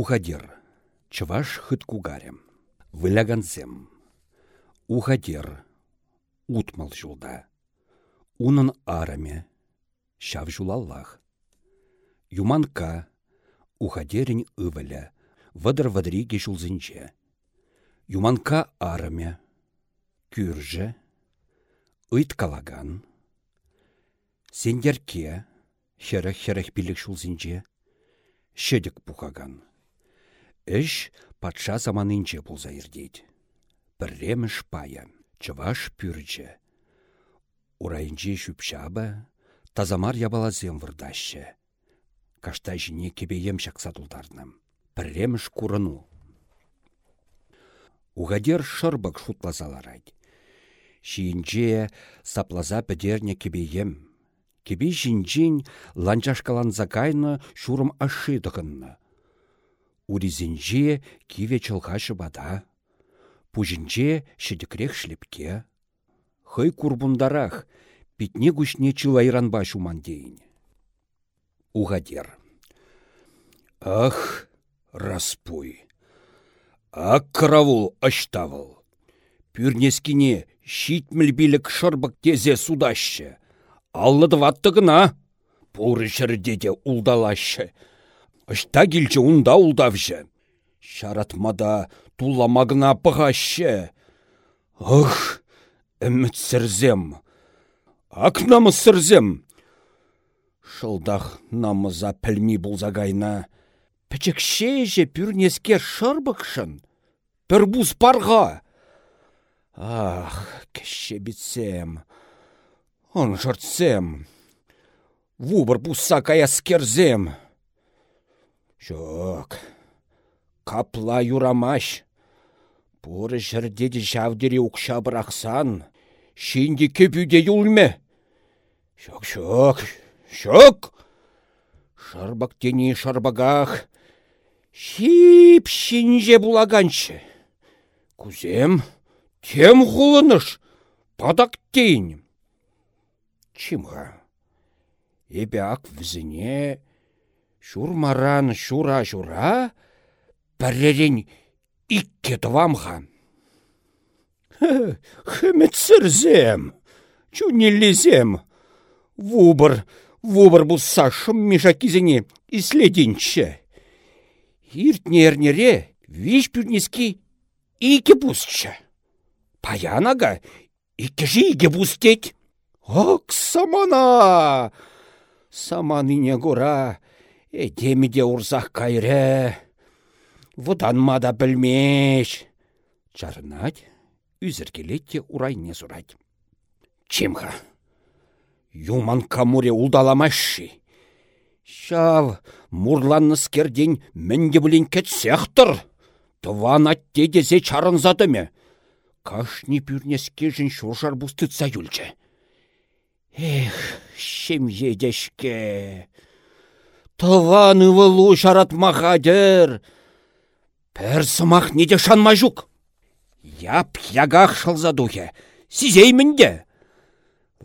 Ухадер. Чываш хыт кугарем. Выляганзем. Ухадер. Утмал жулда. Унын араме. Шав жулаллах. Юманка. Ухадерін ывыля. Вадыр вадриге жулзынче. Юманка араме. Кюрже. Ыйт калаган. Сендерке. Херах-херах билік жулзынче. Шедік пухаган. Эш патша заманынче пулза ирдейд. Бірреміш пая, чываш пүрче. Урайынче шүпшаба, тазамар ябалазем вырдаще. Кашта жіне кебеем шақса тұлдарным. Бірреміш курыну. Угадер шырбық шутлазаларайд. Шиінче саплаза пӹдерне кебеем. Кебе жинжин ланчашкаланза кайны шурым Уризинже киве чылғашы бада. Пужинже шедікрек шлепке. Хый курбундарах, питне гушне чылайранба шуман дейін. Угадер. Ах, распуй. Ак каравул аштавыл. Пүрнескине щитміл билік шырбық тезе судашы. Аллыды ваттығына. Пуры жердеде улдалашы. Ышта килчі унда улдавжы. Шаратмада туламагына пығашы. Ых, үміт сірзем. Ак намы сірзем. Шылдақ намыза пілмей бұлзагайна. Пічікше пүрнеске шырбықшын. Пір бұз парға. Ах, кеше бітсем. Он жыртсем. Вубыр бұзса каяскерзем. Жоқ. Капла юрамаш. Пуры жердеде жавдері ұқша бірақсан. Шинді кепюде юлме. Жоқ, жоқ, жоқ. Шарбак тені шарбагах. Шип шинже булаганчы. Кузем, тем хулыныш. Падак тень. Чимға? Эбе ак Шурмаран шура-шура, пәрререн икке тывамға. Хымет чунелезем. Вубыр, вубыр бұлса шым мешакизіне иследенші. Иртнернере виш пүрнески ике бұсчы. Паянага ике жи ике бұстет. Ак, самана! Саманыне гора Эдемеде урзақ кайры. Вұданмада білмеш. Жарынат, үзіргелетте урайне сұрайд. Чемға? Юман камуре улдаламашы. Шав, мурланны скерден мінді білін кетсектір. Тыван аттедезе чарын задыме. Кашни пүрнеске жын шуржар бұстытса юлчы. Эх, шем едешке. Тыван ывылу шаратмахадер. Пәр сымақ неде шанма жүк. Яп ягақ шылза духе. Сизеймін де.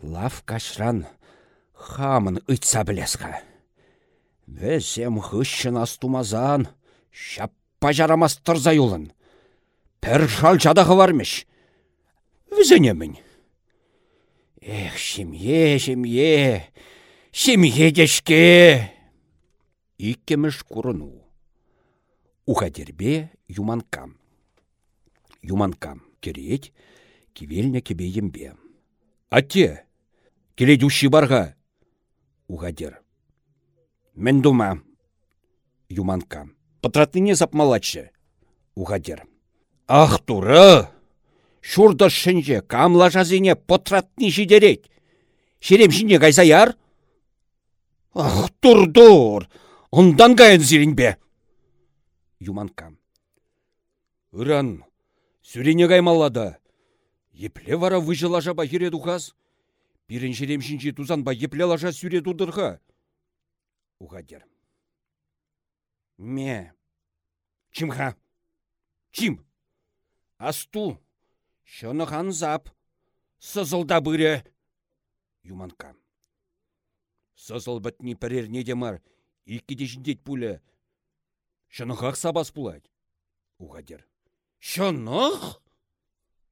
Лав кашран хамын ұйтса білесқа. Вәзем хыщын астумазан, шап пажарамас тұрза юлын. Пәр шал жадағы вармыш. Візенемін. Эх, шемье, шемье, шемье дешке. Иккемеш курыну. Ухадербе юманкам. Юманкам керет, кивельня кебе ембе. Атте, келедущий барға. Ухадер. Мен дума. Юманка. Патратыне запмалачы. Ухадер. Ах, туры! Шурда шынже, камла жазыне потратны жидерет. Шерем жіне гайзаяр? Ах, тур-дур! Ондан зирин бе. Юманка. Үран, сүрене каймалады. Епле вара выжыла жаба духаз. Пирен жерем шинчи ба епле лажа сүре тудырға. Угадер. Ме. Чимха? Чим? Асту. Шыны зап. Сызылда бұре. Юманка. Сызыл бітні пірер недемар. Иккеде жіндет пулі. Шынықақ сабас пулать. Уғадер. Шынық?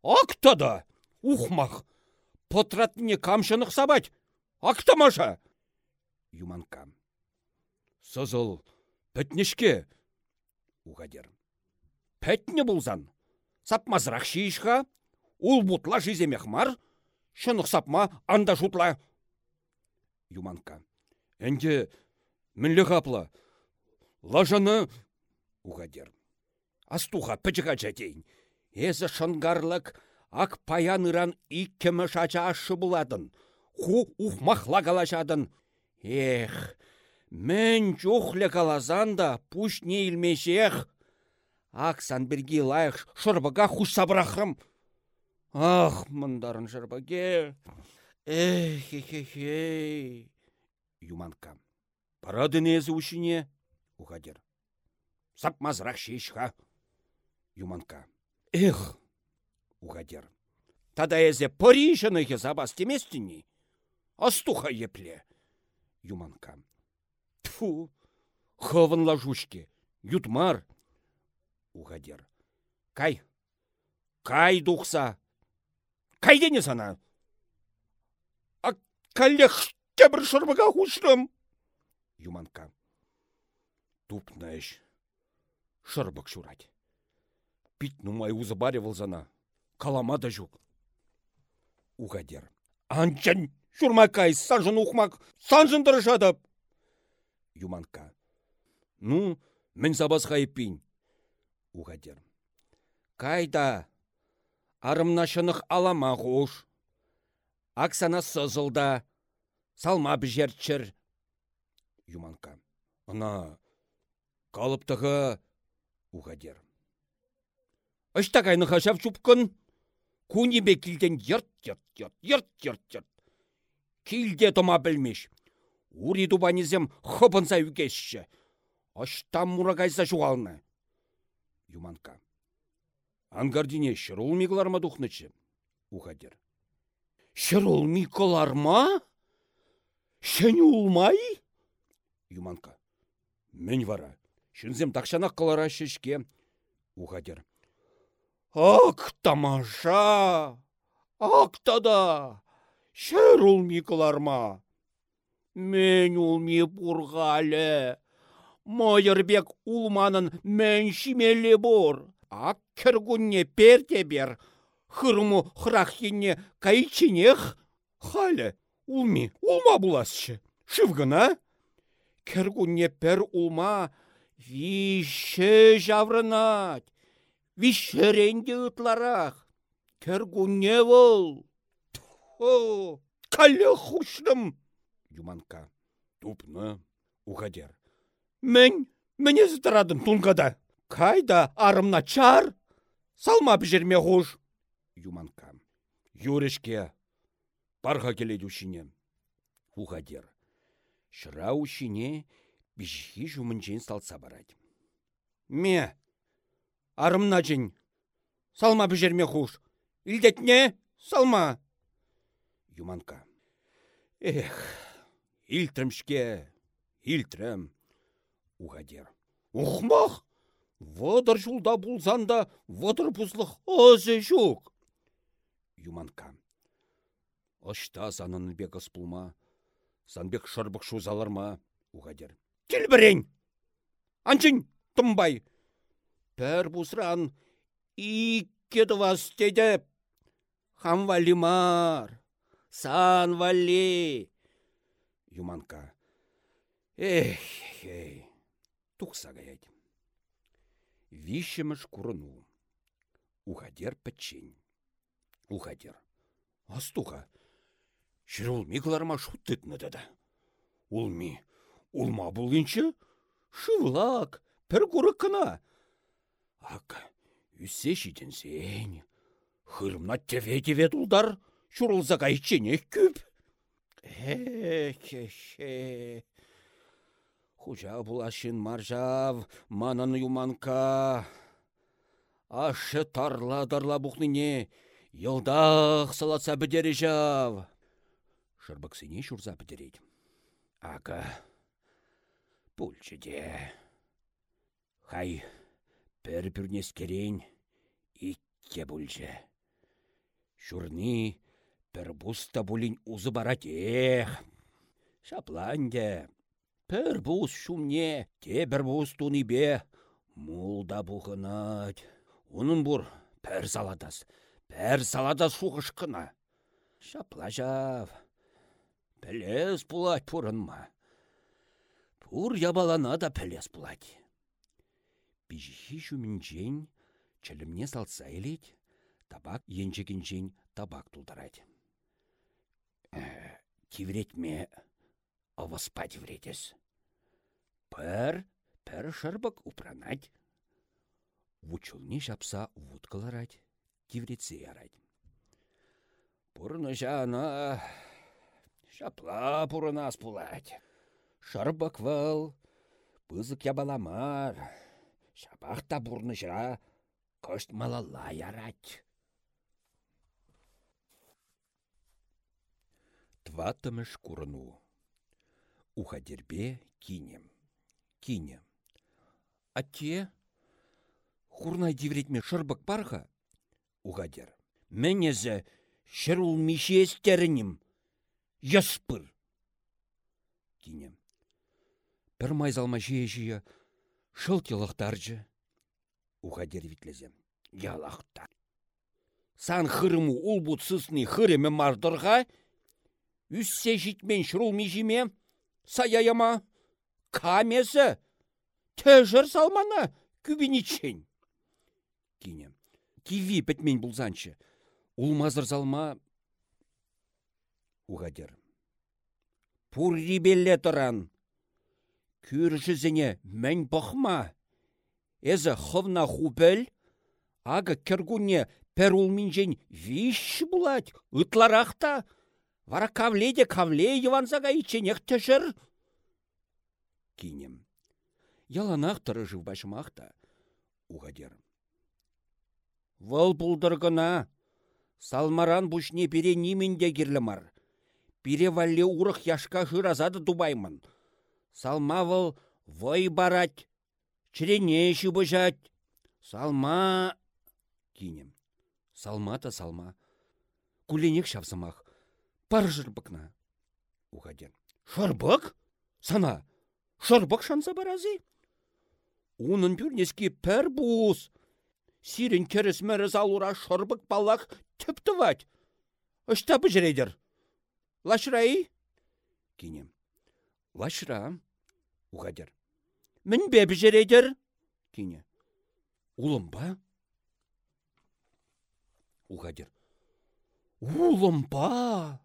Ақтада! Ухмах! Потратне камшынық сабать! Ақтамаша! Юманкам. Сызыл, пәтнешке! Уғадер. Пәтне болзан. Сапмазырақ шиішха, ул бутла жиземех мар, шынық сапма анда жутла. Юманка. Әнде мінлі қапла. Лажаны уғадер. Астуға пічіға жәдейін. Езі шынгарлық ак паян ыран иккемі шача ашы буладын. Ху ухмахла калашадын. Эх, мен чухле калазан да пусть не илмешех. Аксан бірге лайық шырбыға хуш сабырақрым. Ах, мындарын шырбыге. Эх, хе-хе-хе. Юманка. Пара дінезі ушине. Ухадер. Сапмазырақ шешха. Юманка. Эх, ухадер. Тада эзе поришыныхе забас теместіні. Астуха епле. Юманка. Тфу, хывын лажушке. Ютмар. Ухадер. Кай. Кай духса. Кай дене сана. А калех тебір шырбыға хушрым. Юманка. Тупнаш. Шырбык шурать. Пить нумай узы баревыл зана. Калама да жук. Угадер. Анчан шурмакай санжын ухмак санжын дырышадып. Юманка. Ну, мен забасқа еппин. Угадер. Кайда? Арымна шынық алама ғуш. Аксана сызылда. Салма бжерчір. Юманка. Ана, калыптығы уғадер. Ыштағайны хашав йырт йырт йырт йырт йырт. Килде тома білмеш. Ури дубанизем хыпынса үкесші. Аштам мурагайса жуалны. Юманка. Ангардине шырул мигларма духнычы. Уғадер. Шырул миколарма? Шәне улмай? Юманка. Мен вара. Шынзем такшанақ қалара шешке. Уғадер. Ак тамаша! Ак тада! Шер улми кыларма! Мен улми бурғалі! Майырбек улманын мен шимелі бұр! Ак кіргунне перте бер! Хырму храхинне кайчинех! Халі, улми, улма буласшы! Шывгына! Кіргунне пер улма више жаврынат! Вишеренде ытларах. Кергуне вол. О, кале хушлым. Юманка. Тупны. Угадер. Мен, мене зытырадым тункада. Кайда арымна чар? Салма пижерме хуш. Юманка. Юрешке. Парға келеді. Угадер. Шыра ушине бішхи жумынчен салса барады. Ме, арымна жын. Салма бежерме хуш. Илдетне, салма. Юманка. Эх, илтрімшке, илтрім. Уғадер. Ухмах! Водыр жулда булзанда, водыр бұзлық өзі жүк. Юманка. Ошта санын бек ыспылма. Санбек шырбық шузаларма. Уғадер. Тілбірен! Анчын, тұмбай! Пәр бұсран иккеді вас деді. Хам валимар, сан вали. Юманка. Эх, эй, тұқса гаять. Вишемыш курыну. Ухадер пәтчен. Ухадер. Астуға. Шырыл мигларма шуттытны деді. Улми, улма бұлғыншы, шывлак, пір кына. Ак, үссе шитінсен. Хырымна теве-теве тұлдар, шұрылза кайчене күп. Эхе-хе. Хужа булашын маржав, манан юманка. Ашы тарла-дарла бұқныне, елдақ салатса бідері жав. Шырбықсыне шурза бідерейді. Ага, пульчыде. Хай, пір пүрнес керен, икке бүлже. Шурни, пір бұлін ұзы барат ех. Шапланде, пір бұз шумне, те бір бұз бе, мулда бұғынат. Унын бұр, пір саладас, пір саладас шуғышқына. Шаплажав, пілес бұлать пұрынма. Пур ябалана да пілес бұлать. Бежихи жүмінжен, чілімне салса елет, табак енжегінжен табак тұлдарайды. Ә, Кивретме аваспать вретес. Пір, пір шырбық упранать. Вучулне жапса вуткаларать, кивретсе ярать. Пурны жана, шапла пурынас пулать. Шырбық выл, пызык ябаламар. Шапақта бурны жыра, кышт малалла ярать. Тватымыш курыну. Ухадербе кинем. Кинем. Атте, хурнай дивретме шырбык парха? Ухадер. Менезе шыр улмише естерінім. Яспыр. Кинем. Бір майзалма шылт йылықтаржы. Ухадер витлезем. Ялақта. Сан хырыму улбут сысны хыреме мардырға, үссе житмен шырул межиме, саяяма, камесі, тәжір салмана, күбіничен. Кинем. Киви пәтмен бұлзанчы. Улмазыр залма уғадер. Пур рибелле тұран. Күршізіне мән бұқма. Эзі хывна хупел, ага кіргуне пәр улминжен виш булать, ытларақта. Вара кавле де кавле евансага иченех тәшір. Кинем. Яланақ тұры жив башымақта. Уғадер. Вăл пулдыргына. Салмаран бушне пире нимінде кирлімар. Пире валле урық яшка жыразады дубаймын. Салма вăл вăй барать. Чрене бұжать. Салма... Кинем. Салма та салма. Куленек шавсымах. Пар жырбықна. Уғаден. Шырбық? Сана, шырбық шанса баразы? Унын пүрнеске пәр бұз. Сирен керес мәріз алура шырбық балақ тіпті вать. Үшта Лашырай? Кинем. Лашыра. Уғадер. Мін бе бүжірейдір? Кине. Улым ба? Уғадер. Улым ба?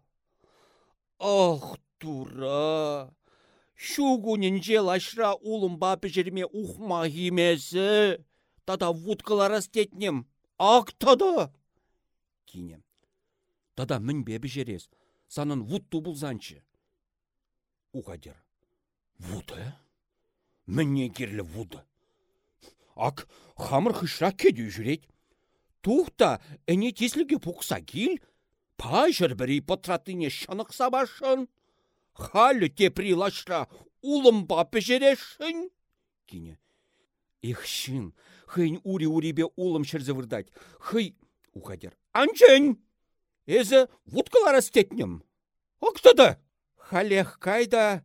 Ах, тура! Шугунинже лашра улымба пішірме ухма химесі. Тада вудкалара стетнем. Ак тада! Кинем. Тада мін бебі жерес. Санын вуд тубылзанчы. Уғадер. Вуды? Мінне керлі вуды. Ак хамыр хышра кеді жүрет. Тухта, әне тесліге пұқса кел, Пажыр бірі патратыне шанық сабашын. Халі тепри лашра улым бапы жерешін. Кине. Ихшин, хыйн ури-урибе улым шырзы вырдать. Хый, ухадер. Анчын! Эзі вудкалар астетнем. Оқтады. Халех кайда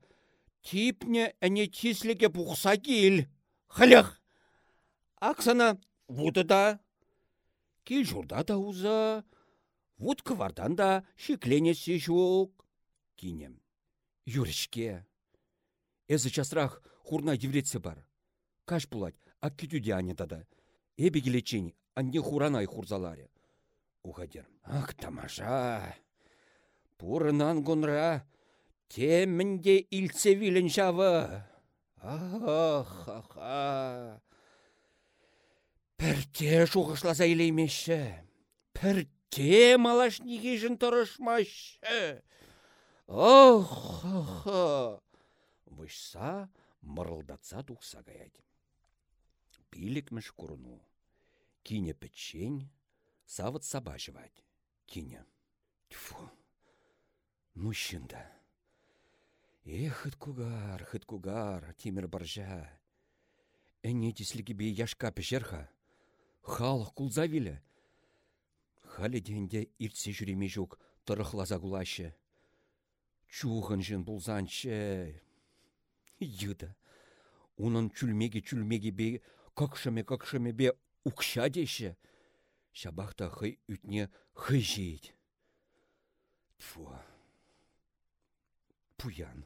типне әне тисліге бұқса кел. Халех. Аксана вуды да. Кел журда да уза. Вот кывардан да шикленесі жук. Кинем. Юришке. Эзі часрах хурна евретсе бар. Каш булать, а күтуде анетада. Эбі келечен, анне хуранай хурзаларе. Уғадер. Ах, тамаша. Пурынан гонра, темінде илсе вилін жавы. Ах, ах. Пірте шуғышласа илеймеші. Пірте те малаш жын тұрышмашы. Ох, ох, Вышса мырылдатса тухса гаядь. Пилікміш курну. Кине печень, савыт саба жывать. Кине. Тьфу, ну шында. Эх, кугар, хыт кугар, тимір баржа. Әне тислігі бей яшка пешерха. Халық кулза. Халі денде иртсе жүреме жүк тұрықлаза кулашы. Чуғын жын бұлзаншы. Йыды. Унын чүлмеге чүлмеге бе, какшыме какшыме бе укша. Шабақта хый үтне хый жейд. Тфу. Пуян.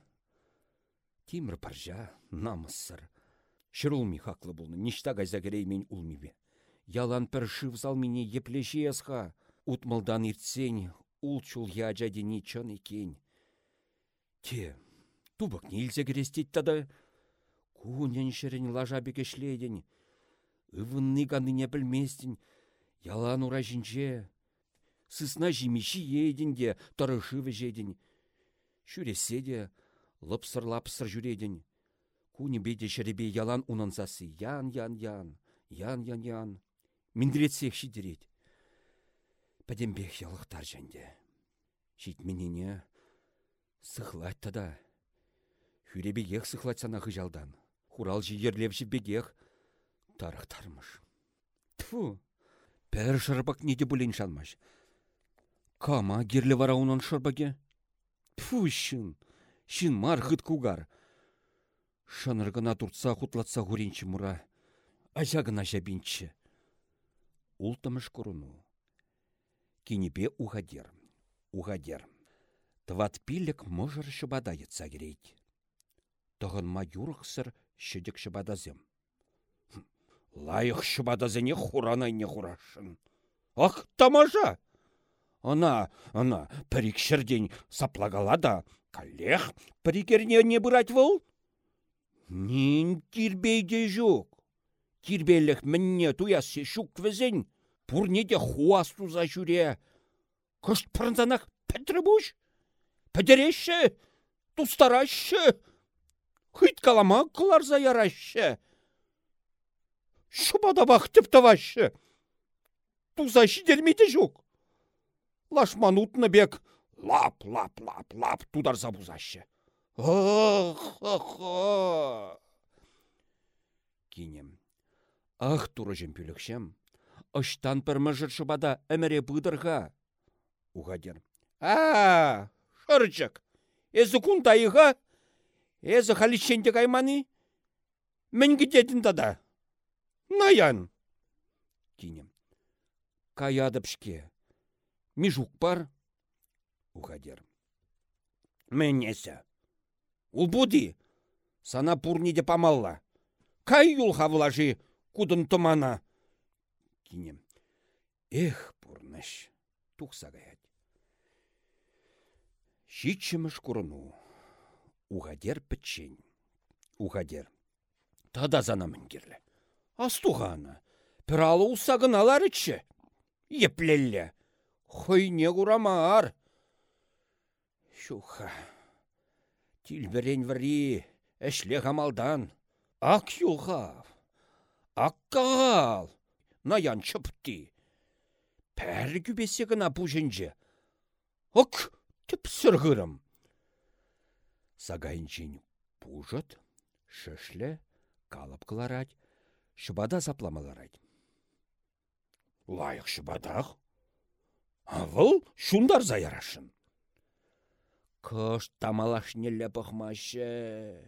Тимір паржа, намыссыр. Шырулми хаклы болны, ништа гайза кереймен улмибе. Ялан пір шывзал мине еплеші есха. Утмалдан иртсен, улчул яджа дени чын екен. Те, тубық нельзе керестет тады. Кунен шырын лажа бекешледен. Ывынны ганыне білместін. Ялан ура жинже. Сысна жимиші еден тұрышывы жеден. Шүресе де, лыпсыр-лапсыр жүреден. Куни бейде шеребе ялан унансасы ян, ян, ян, ян, ян, ян. Миндіретсек шидерет. Пәдембек ялықтар жәнде. Шитменене сықлать тада. Хүребегех сықлать сана хыжалдан. Хурал жиерлевші бегех тарықтармыш. Тфу, пәр шырбак неде бұлен шалмаш. Кама герлі вара унан шырбаге? Тфу, шын, шын мар хыт кугар. Шаныргына туртса хутлатса хуринчі мұра. Ажагына жабинчі. Ултымыш куруну. Кинепе ухадер. Ухадер. Тват пилік можыр шыбада етса керейд. Тұғын ма юрықсыр шедік шыбадазем. Лайық шыбадазене хуранайне хурашын. Ах, тамажа! Ана, ана, пірікшірден саплагалада, калех пірікерне не бұрать вол? Нин тирбейде жоқ. Тирбейлік мінне туясы шук візін. Пурнеде хуас туза жүре. Күшт пырынзанақ бұш. Пәдереші, тустарашы. Хыт калама кыларза ярашы. Шубада бақтып тавашы. Туза шидермейді жоқ. Лашман утны бек лап, лап, лап, лап тударза бузашы. Ах, ах, ах. Кинем. Ах, турыжым пүлікшем. Ыштан пір мұжыр шыбада әміре бұдырға. Уғадер. А, шырчык. Эзі күнтайыға? Эзі халишенде кайманы? Мен кететін тада. Наян. Кинем. Каядыпшке. Мижук бар? Уғадер. Мен несі? Ул буди. Сана пурниде памалла. Кай юл хавлажи кудын тумана. Кинем. Эх, пурныш. Тухса гаят. Щичемыш курыну. Уғадер пітчен. Уғадер. Тада зана мінгерлі. Астуғаны. Піралы усагын алар ічі. Еплелле. Хойне курамар. Шуха. Тилберен ври. Әшле хамалдан. Ак юлғав. Ак қағал. Наян чыпты. Пәрі күбесе гына бұжынжы. Ок, тіп сырғырым. Сагайынчен пужат, шышлі, калып кыларать, шыбада запламаларать. Лайық шыбадақ. Авыл шундар заярашын. Кыш тамалаш нелі пықмашы.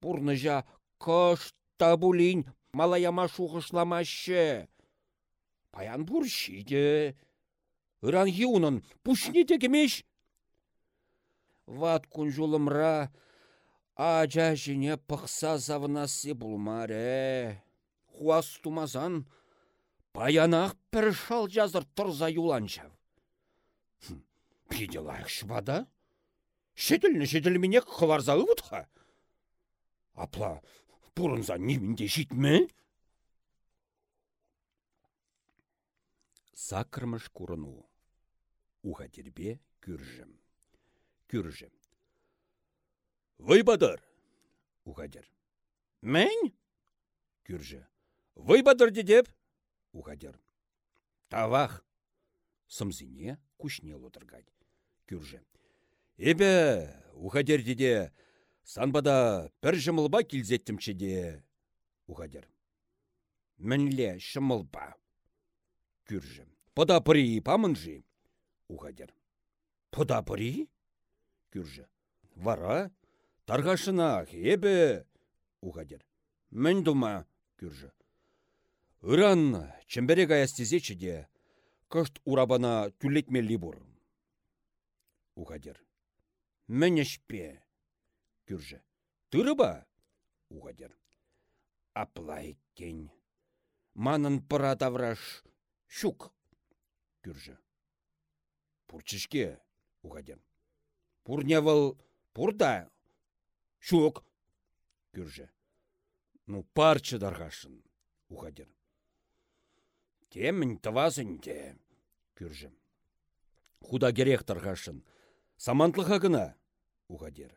Пурныжа кыш табулин малаяма шуғышламашы. Паян буршиде. Иран юнын пушне текемеш. Ват күн жолымра ажа жіне пықса завынасы бұлмаре. Хуас тумазан паянақ пір шал жазыр тұрза юланчав. Пиде лайық шыбада? Шетілні шетілмене қыларза ұвытха. Апла, бұрынза немінде житме? Сакырмыш курыну. Ухатербе күржім. Күржім. Вайбадар. Ухадер. Мен? Күржі. Вайбадар дедеп? Ухадер. Тавах. Сымзине кушне лотыргать. Күржі. Эбе, ухадер деде, санбада пір жымылба келзеттімші де. ухадер. Мінле шымылпа. Күржі. Пыда пырии памынжи, ухадер. Пыда пырии? Күржі. Вара? Тарғашына ебі, ухадер. Мін дума, күржі. Үран, чембере аястезечі де, кышт урабана түлетмелі бұр. Ухадер. Мін ішпе, күржі. Тыры ба? Ухадер. Аплай кен. Манын пыра тавраш щук. Күржі. Пурчышке, ухадер. Пурневал пурда. Щук. Күржі. Ну, парчы дарғашын, ухадер. Темін тывазын де, күржі. Худа керек тарғашын. Самантлыға гына, ухадер.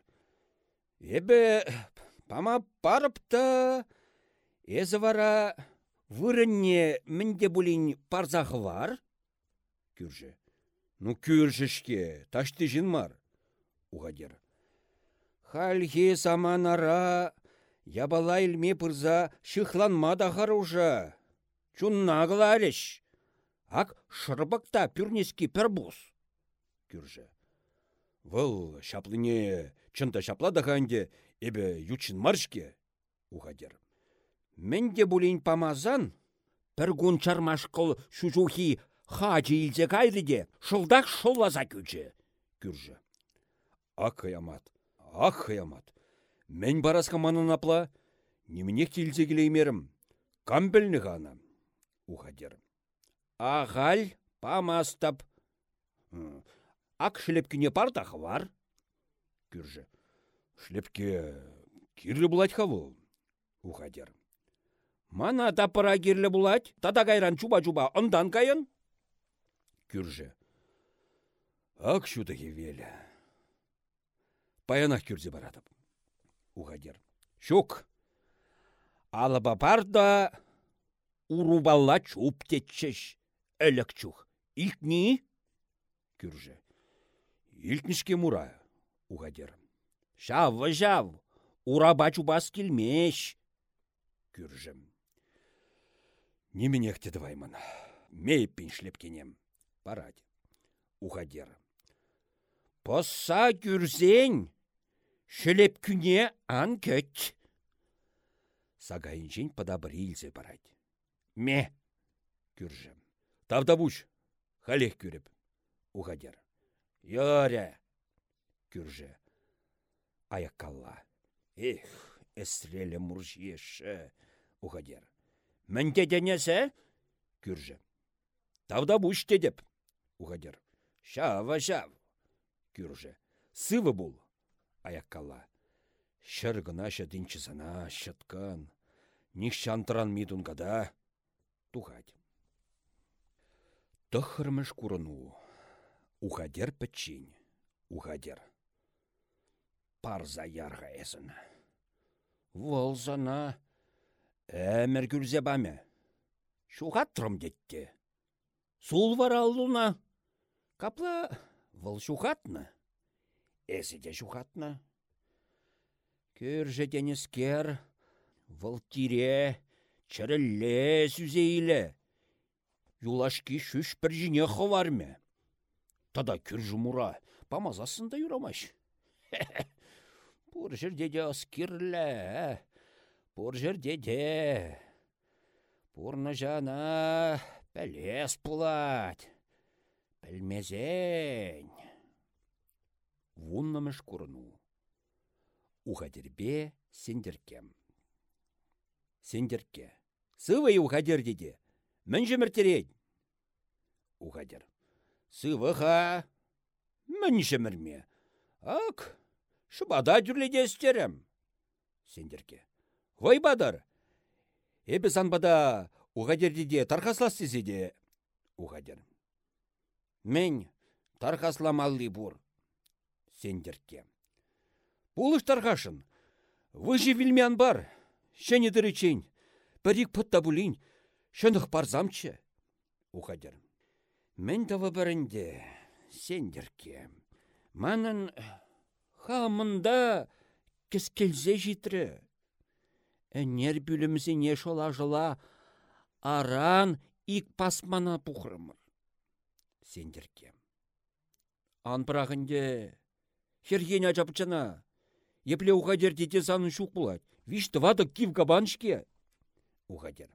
Эбе, пама парыпта, эзі вара вырынне мінде бұлін парзағы var? Күржі. Ну, күржішке, ташты жын мар, ухадер. Хальхе саманара, ябала илме пырза шыхланма да харужа. Чунна глариш. Ак шырбакта пюрнески пербус. Күржі. Вăл çаплыне чынта çапла да ханде эбе ючын маршке. Ухадер. Менде булин памазан, пір гун чармашқыл шужухи хачы илзе кайрыде, шылдақ шоллаза күчі. Күржі. Ак хаямат, ак хаямат. Мен барасқа манын апла, немене келзе келеймерім. Камбелні ғана. Ухадер. Ағал памастап. Ак шлепкіне партағы var. Күржі. Шлепке кирлі бұлать хавыл. Ухадер. Мана тапыра кирлі бұлать, тада кайран чуба-чуба ондан кайын. Күржі. Ак шутығы велі. Паянақ күрзе барадып. Ухадер. Шук. Алыба барда урубалла чуп тетчеш. Әлік чух. Илтні? Күржі. Илтнішке мура. Ухадер. Шав, жав. Ураба чубас келмеш. Күржім. Неменекте даваймын. Мейппен шлепкенем. Парадь. Ухадер. Посса күрзен. Шлеп күне ан көт. Сагайыншен падабыр илзе барать. Ме. Күржім. Тавдабуш. Халех күріп. Ухадер. Йоре. Күржі. Аяккалла. Эх, эсрелі мұржеші. Ухадер. Мінте денесе? Күржі. Тавда бұш дедіп. Ухадер. Шава шав. Күржі. Сывы бұл. Аяккалла. Шыргына шыдынчы сана шыткан. Них шантыран мидун гада. Тухать. Тăхăрмăш курыну. Ухадер пӹччен. Ухадер. Парза ярға эсін. Волзана. Әмір күрзе бәме. Шухаттырым детті. Сул вара алуна. Капла вăл шухатны. Эсі де шухатны. Күрже денескер. Вăл тире. Чырылле сүзейлі. Юлашки шүш бір жіне ховарме. Тада күржі мұра. Памазасында юрамаш. Пур жерде де аскерлі. Пур жерде де. Пурны жана пәлес. Пәлмезен. Вуннамыш курыну. Ухадербе сендеркем. Сендерке. Сывай ухадер деде. Мін жеміртерейд. Ухадер. Сывыха. Мін жемірме. Ак, шыбада дүрледестерім. Сендерке. Вай бадар. Эбі санбада ухадер деде тарқаслас де. Ухадер. Мен тарқасламалли бур. Сендерке. Пулыш тарқашын. Выжи вильмян бар. Шәне дырычень. Пәрік пытта бұлін. Шынық парзамчы. Ухадер. Мен тавы бірінде. Сендерке. Манын хамында кескелзе житрі. Әнер бүлімзіне шола жыла аран ик пасмана пухрымыр. Сендерке. Ан бірағынде, херген ажапчана, епле уғадер дете санын шуқ бұлад. Виш тывады кив кабаншке. Уғадер.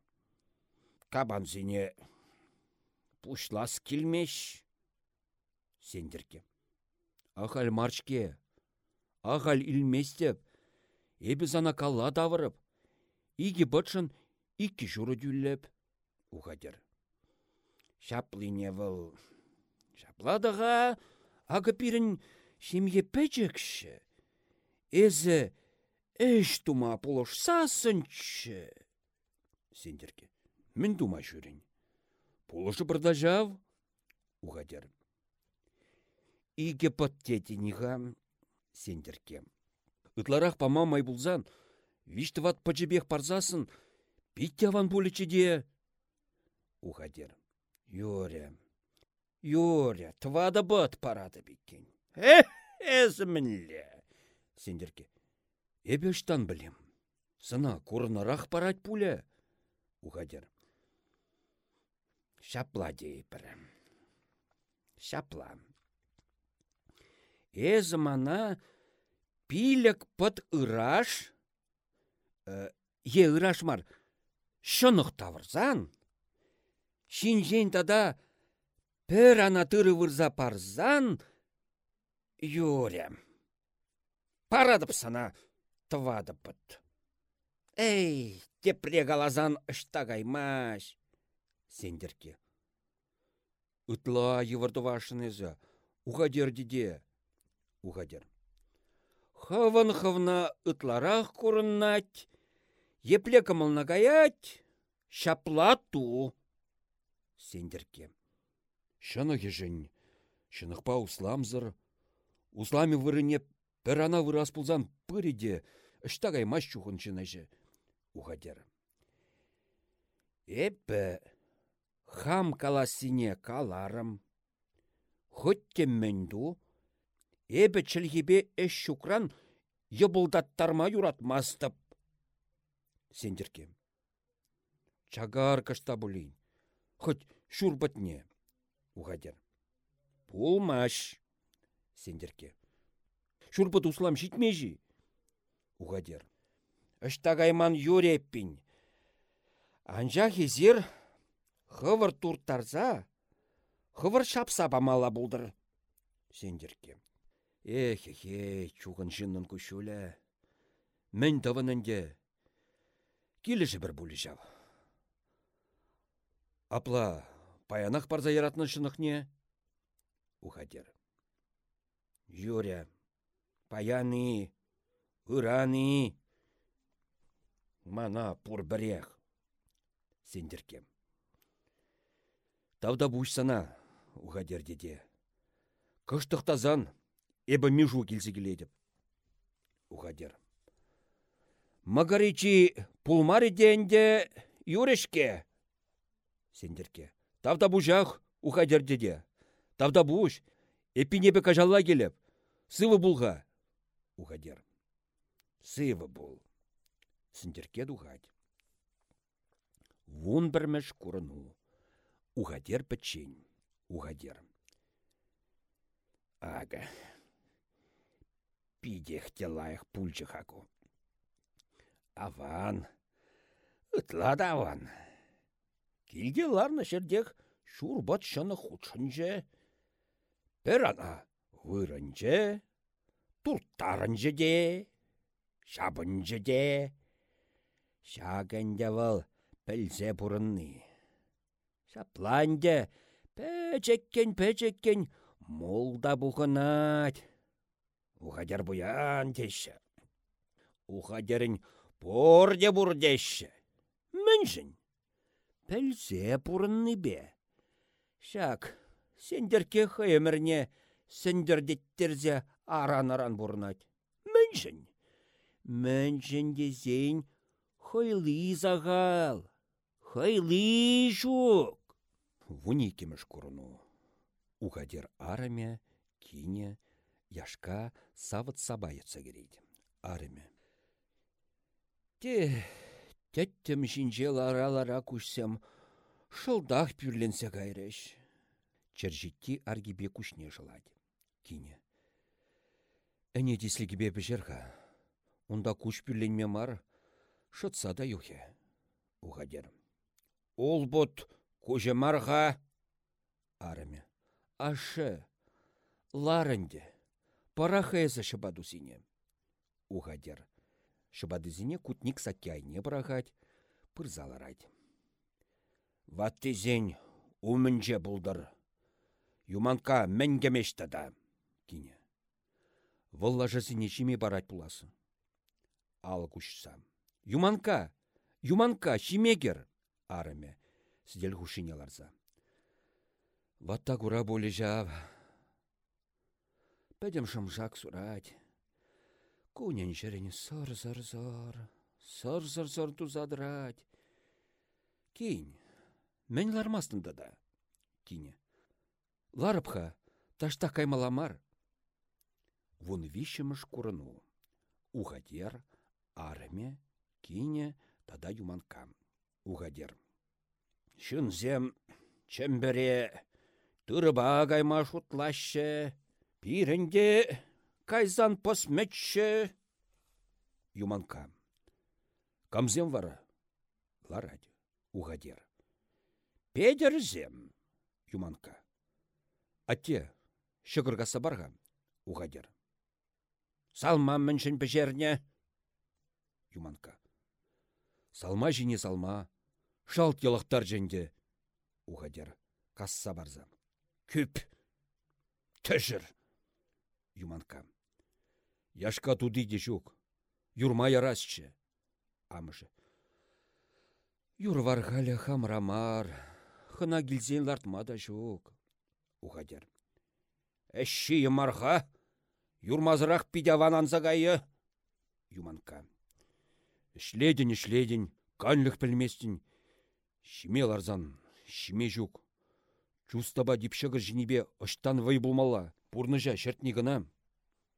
Кабан зіне пушлас келмеш. Сендерке. Ахал марчке, ахал илместеп, эбі зана калла тавырып, иге бытшын икки журы дүллеп, уғадер. Шаплине выл. Шапладыға, ағы пирін шемге пәчекші. Эзі эш тума пулыш сасынчы. Сендерке. Мін тума жүрін. Пулышы бірдажав. Уғадер. Иге паттетініға сендерке. Ытларақ пама майбулзан, виштыват пачебех парзасын, питтяван де. Уғадер. Йоре. Йоре, твада бат парады беккен. Эх, әзімінле. Сендерке. Эбештан білем. Сына курнырақ парать пуля. Уғадер. Шапла дейпірім. Шапла. Эзі мана пилек пыт ыраш, э, е ыраш мар, шынық тавырзан. Шинжен тада пір ана вырза парзан, юрем. Парадып сана тывады пыт. Эй, тепре галазан ыштагаймаш. Сендерке. Ытла вашын езі, уғадер диде. Уғадер. Хывын хывна ытларах курыннать, епле кымылна гаять, шапла ту. Сендерке. Шыны ежін, шынықпа услами вырыне пір ана вырас пулзан пыриде, ыштагай маш чухын чынайжы. Уғадер. Эппі, хам каласине каларым. Хоттем мэнду, эбі чілгебе эш шукран юрат юратмастып. Сендерке. Чагар кашта бұлейн. Хоть шурбатне. Уғадер. Пулмаш. Сендерке. Шурбат услам житмежі. Уғадер. Ыштагайман юреппин. Анжа хезер хывыр турттарза, хывыр шапса бамала булдыр. Сендерке. Эхе-хе, чуғын жыннын күшілі. Мен тавынынде. Келіші бір бұлі жау. Апла, паянақ барза яратны не? Ухадер. Юря, паяны, ыраны, Мана пур бірех. Сендеркем. Тавда сана, уғадер деде. Кыштықтазан, эбі межу келсе келедіп. Уғадер. Магаричи пулмари денде юрешке. Сендерке. Тавда бұжақ, уғадер деде. Тавда буш, эпинебе кажалла келіп. Сывы булға. Уғадер. Сывы бұл сіндерке дұғад. Вун бірміш курыну. Уғадер пічен. Уғадер. Ага. Пидехте лайық пульчы Аван. Ытлады аван. Килге ларны шердех шурбат шыны худшынже. Пір ана вырынже, турттарынже де, шабынже де. Шагенде вăл пӹлсе пурынни. Шапланде пәчеккен пәчеккен молда бұғынат. Ухадер бұян теші. Ухадерін порде бұрдеші. Міншін. Пәлсе пұрынны бе. Шак, сендерке хаймірне сендердеттерзе аран-аран бұрнат. Міншін. Міншін дезейн Хойли загал. Хойли жук. Вуни кемеш курну. Угадер араме, кине, яшка савыт сабайыца керейді. Араме. Те Тәттім жинже лара-лара күшсем, шылдақ пүрленсе кайреш. Чержитти аргибе күшне жылады. Кине. Әне дислігібе бежерға. Унда күш пүрленме мар, шытса да юхе. Уғадер. Ол бұт көже марға. Арыме. Ашы. Ларынде. Парахайзы шыбаду сине. Уғадер. Шыбадызине кутник сакяйне барахать, пырзаларать. Ваттезен умінже бұлдыр. Юманка мәнгемешті да, кине. Вылла жызине шиме барать пуласы. Алы күшса. Юманка, юманка, шимегер, арыме, сидел хушине ларза. Ватта кура боле жав. Пәдем шымшак сурать. Кунен жерене сыр-зыр-зыр, сыр-зыр-зыр тузадрать. Кинь, мен лармастында да, кине. Ларыпха, ташта каймаламар. Вон вишіміш курыну. Уғадер, арыме, кине, тада юманкам. Уғадер. Шынзем, чембере, тұрыба кайма шутлашы, пирінде кайзан посметші. Юманка. Камзем вара? Ларадь. Уғадер. Педерзем. Юманка. Атте, шығырғаса барға. Уғадер. Салма міншін пешерне. Юманка. Салма жіне салма. Шалт елықтар женде. Уғадер. Касса барза. Күп. Түшір. Юманка. Яшка туды де жүк. Юрма ярасчы. Амышы. Юрваргаля хамрамар. Хына гилзен лартма да жүк. Уғадер. Әшші емарға. Юрмазырақ пидявананса гайы. Юманка. Ішледін, ішледін, канлық пілместін. Шиме ларзан, шиме жүк. Чустаба дипшығыр жінебе ұштан вай булмала. Пурныжа шертні гына.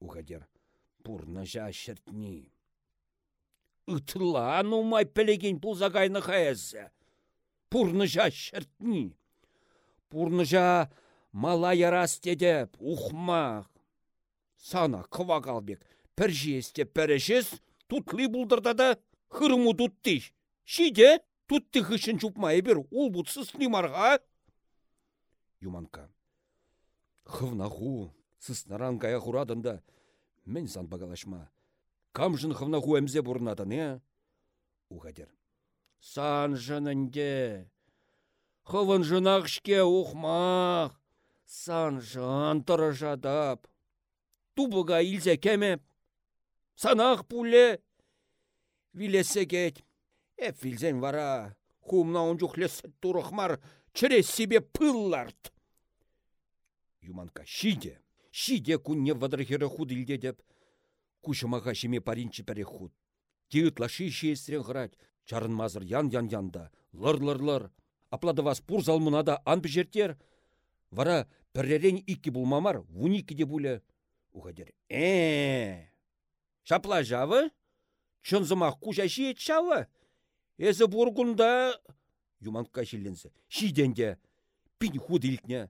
Уғадер. Пурныжа шертні. Үтіла, нумай пілеген пулзагайны қаясы. Пурныжа шертні. Пурныжа мала ярас дедеп, ухмақ. Сана кыва қалбек. Пір жесте пірішіс, тутлы бұлдырда да хырыму тутты. Шиде, тутты хышын чупмай бір, ол бұтсыз лимарға. Юманка. Хывнаху, сыснаран кая хурадында, мен сан багалашма. Камжын хывнаху әмзе бұрнадан, е? Уғадер. Сан жынынде. Хывын жынақшке ухмақ. Сан жан тұрышадап. Тубыға илзе кәме. Санақ пуле. Вилесе кет. Эп вилзен вара. Хумна онжуқ лесет турықмар. Чірес себе пыллард. Юманка шиде. Шиде күнне вадрхері худ илде деп. Кушымаға шеме паринчі пәрі худ. Тегітла ши шиестрен ғырать. Чарынмазыр ян-ян-янда. Лыр-лыр-лыр. Апладывас пур залмунада ан пішертер. Вара пірререн икки булмамар, вуники де буле. Уғадер. Э, шапла жавы? Чынзымақ кужа шиет шавы? Эзі бургунда... Юманка шилленсе. Шиденде. Пин худ илтне.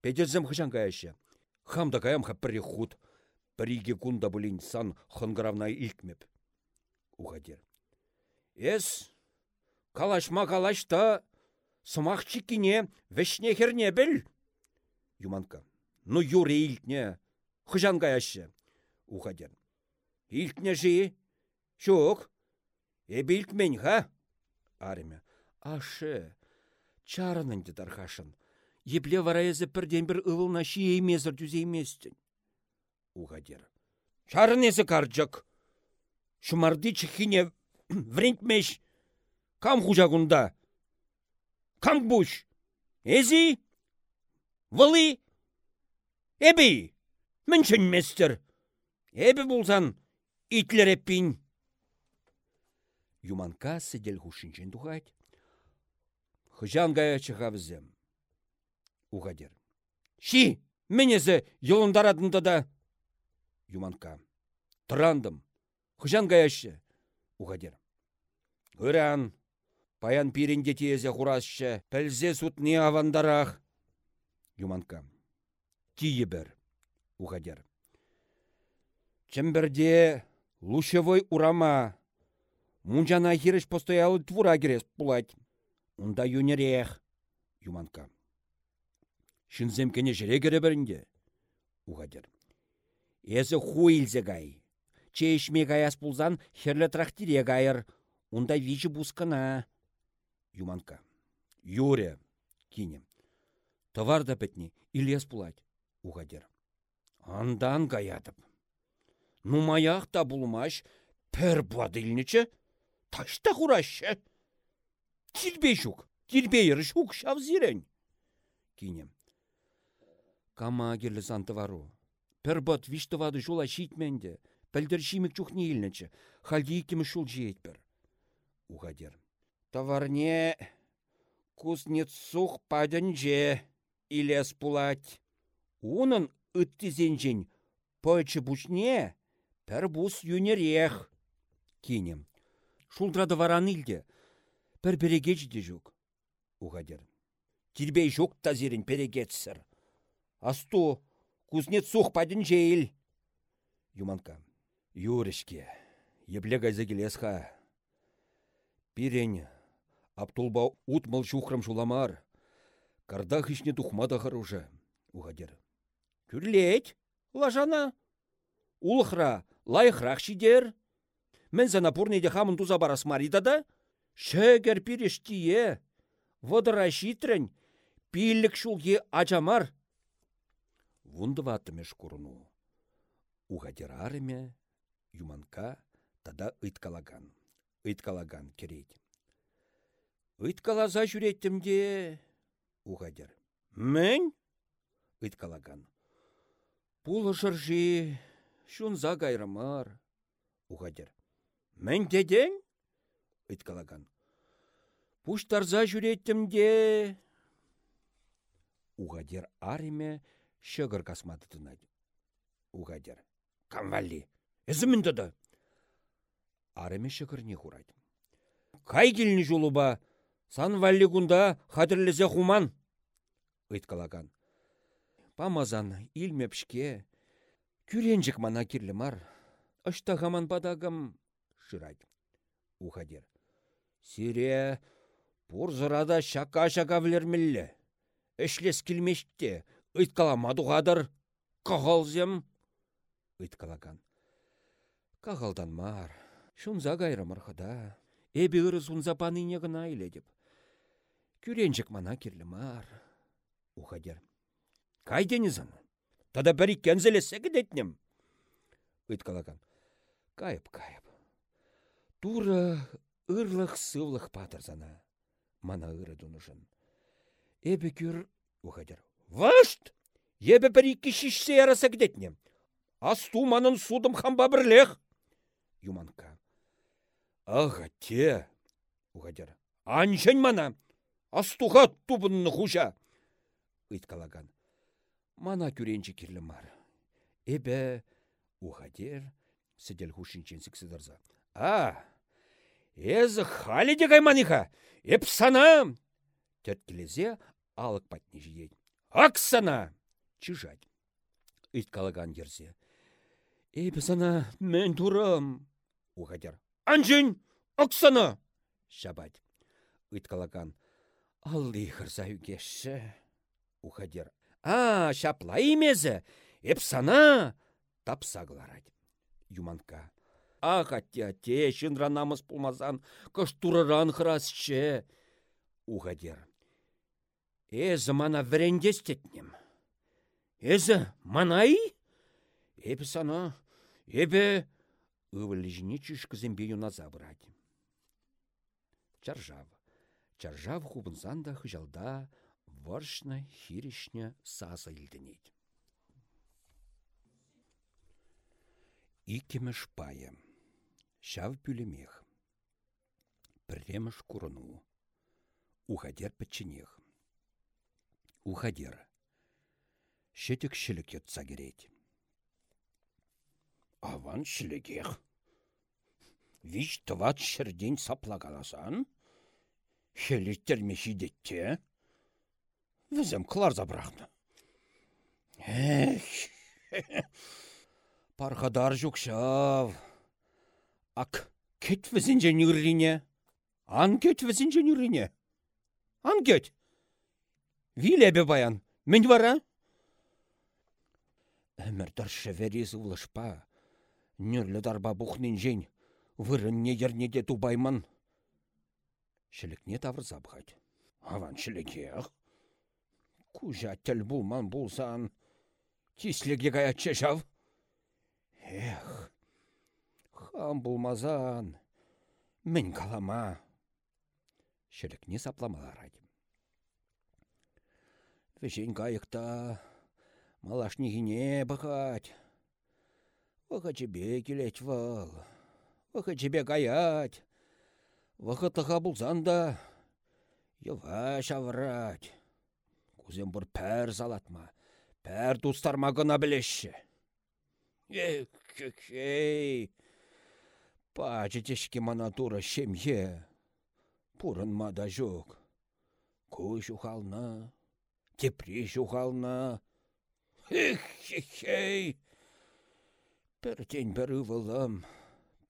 Педерзем хышан каяшы. Хамда каям хаппірі худ. Біріге кунда бұлін сан хынгыравна илтмеп. Уғадер. Эс, калашма калашта, сымақ чикине вешне херне біл. Юманка. Ну юре илтне. Хыжан каяшы. Уғадер. Илтне жи. Шук. Эбі илтмен, ха? Арымя. Ашы. Чарынынды дархашын. Епле вараезі бірден бір ывылна шие мезір дүзейместін. Уғадер. Чарын езі карджак. Шумарды чехине врентмеш. Кам хужагунда? Кам буш? Ези? Вылы? Эби? Міншін местер. Эбі болсан, итлер эппин. Юманка сидел хушинчен тухать. Хыжан гая чыхавзем. Уғадер. Ши, менезі йылындарадында да. Юманка. Тұрандым. Хыжан гаяшы. Уғадер. Үрән, паян пирінде теезе хурасшы, пәлзе сутны авандарах. Юманка. Тие бір, уғадер. Чемберде лучевой урама. Мунжана хирыш постоялы твура керес пулать. Унда юнерех. Юманка. Шынзем кене жіре кере бірінде. Уғадер. Эзі хуилзе гай. Чешме гаяс пулзан херлі трактире гайыр. Унда вичі бускана. Юманка. Юре. Кинем. Товар да петни. Илес пулать. Уғадер. Андан гаядып. Ну маях та булмаш. Пер бладыльниче. Ташта хурашы. Тилбе шук. Тилбе йыры шук шав зирен. Кинем. Кама керлі сантывару. Пер бат виштывады жула шитменде. Пәлдер шимік чухне илнічі. Халди икімі шул жиетпір. Уғадер. Товарне кузнецух паденже илес пулать. Унын ыттизенжен пойчы бучне пір бус юнерех. Кинем. Шулдрады варан илде. Пір берегеч де жүк. Уғадер. Тирбей жүк тазерін перегетсір. Асту кузнецух паденже ил. Юманка. Юрышке. Ебле гайза келесха. Пирен. Аптулба утмал шухрам шуламар. Кардах ишне тухмада харужа. Уғадер. Күрлет, лажана. Улхра, лайхрах шидер. Мен зана пурнеде хамын туза барас марида да. Шегер пиреш тие. Водыра шитрен. Пиллік шулге ачамар. Вунды ватымеш курну. Арыме, юманка, тада ыткалаган. Ыткалаган керейді. Ыткалаза жүреттімде, уғадер. Мен? Ыткалаган. Пулы жыржи, шунза гайрымар. Уғадер. Мен деден? Ыткалаган. Пуштарза жүреттімде. Уғадер ариме шығыр касмады тынады. Уғадер. Камвалли. Эзімінді да. Ариме шығыр не хурайды. Кай келіні жолыба, сан валли күнда хадірлізе хуман. Ыткалаган. Памазан илмепшке, күренжік мана кирлі мар. Ашта хаман падагам шырайды. Ухадер. Сире пурзырада шака-шака білермілі. Эшлес келмеште, ыткаламаду қадыр. Қағалзем. Ыткалаган. Қағалдан мар. Шунза гайры мархада. Эбі ұры сунза паныне иледіп. Күренжік мана кирлі мар. Ухадер. Кайденізін? Тада бәрі кәнзелесе кедетнем. Ыткалаган. Кайып, кайып. Тура ырлық сывлық патырзана. Мана ыры дунышын. Эбі күр, ухадер. Вашт! Ебі бір екі шишсе яраса кедетнем. Асту манын судым хамба бірлех. Юманка. Ага, те. Ухадер. Аншын мана. Астуға тубынны хуша. Ыткалаган. Мана күренчі кирлі мар. Эбі ухадер сідел хушинчен сіксідірза. А, эзі халі де кайманиха, эп сана. Тәткілезе алық патне жиен. Аксана! Чижать. Ыткалаган ерзе. Эбі сана мен турам. Ухадер. Анжын! Оксана! Шабать. Ыткалаган. Аллы хырза үгеші. Ухадер. А, шапла имезі. Эп сана! Тапса кыларать. Юманка. Ах, атте, атте, шынра намыс пулмазан, кыш турыран хырасчы. Ухадер. Эзі мана вірендестетнем. Эзі манай? Эпі сана, ывылжіне чүшкізембе юназа бұрад. Чаржав. Чаржав хубынзанда хыжалда варшна хиришня саза илденет. Икемеш пая. Шав пюлемех. Премеш курану. Ухадер печенех. Ухадер. Шетек шілік етса керет. Аван шілігех. Вич тыват шерден саплагаласан? Хелеттерме шидетте? Візім клар забрахны. Эх, пархадар жүкшав. Ак, кет візінже нүрине? Ан кет візінже нүрине? Ан кет? Вилебе баян, мен вара? Әмірдар шеверез ұлышпа. Нүрлі дарба бұхнын жен, вырынне ернеде тубайман. Шілікне тавырза бұғад. Аван шілікеғ. Кужа тіл бұлман бұлсан. Тислеге гаячче жав. Эх, хам бұлмазан. Мен калама. Шілікне сапламалар айдым. Вешен кайықта малашнигине бұғад. Вахачебе келет вал. Вахачебе гаять. Вахытыға бұлзан да. Йыва шавырать. Кузен бұр пәр залатма. Пәр тустарма гына білешші. Эх, ей. Пачетешке мана тура шемье. Пурынма да жоқ. Көй шухална. Тепре шухална. Эх, ей. Пір тен бір ұвылым.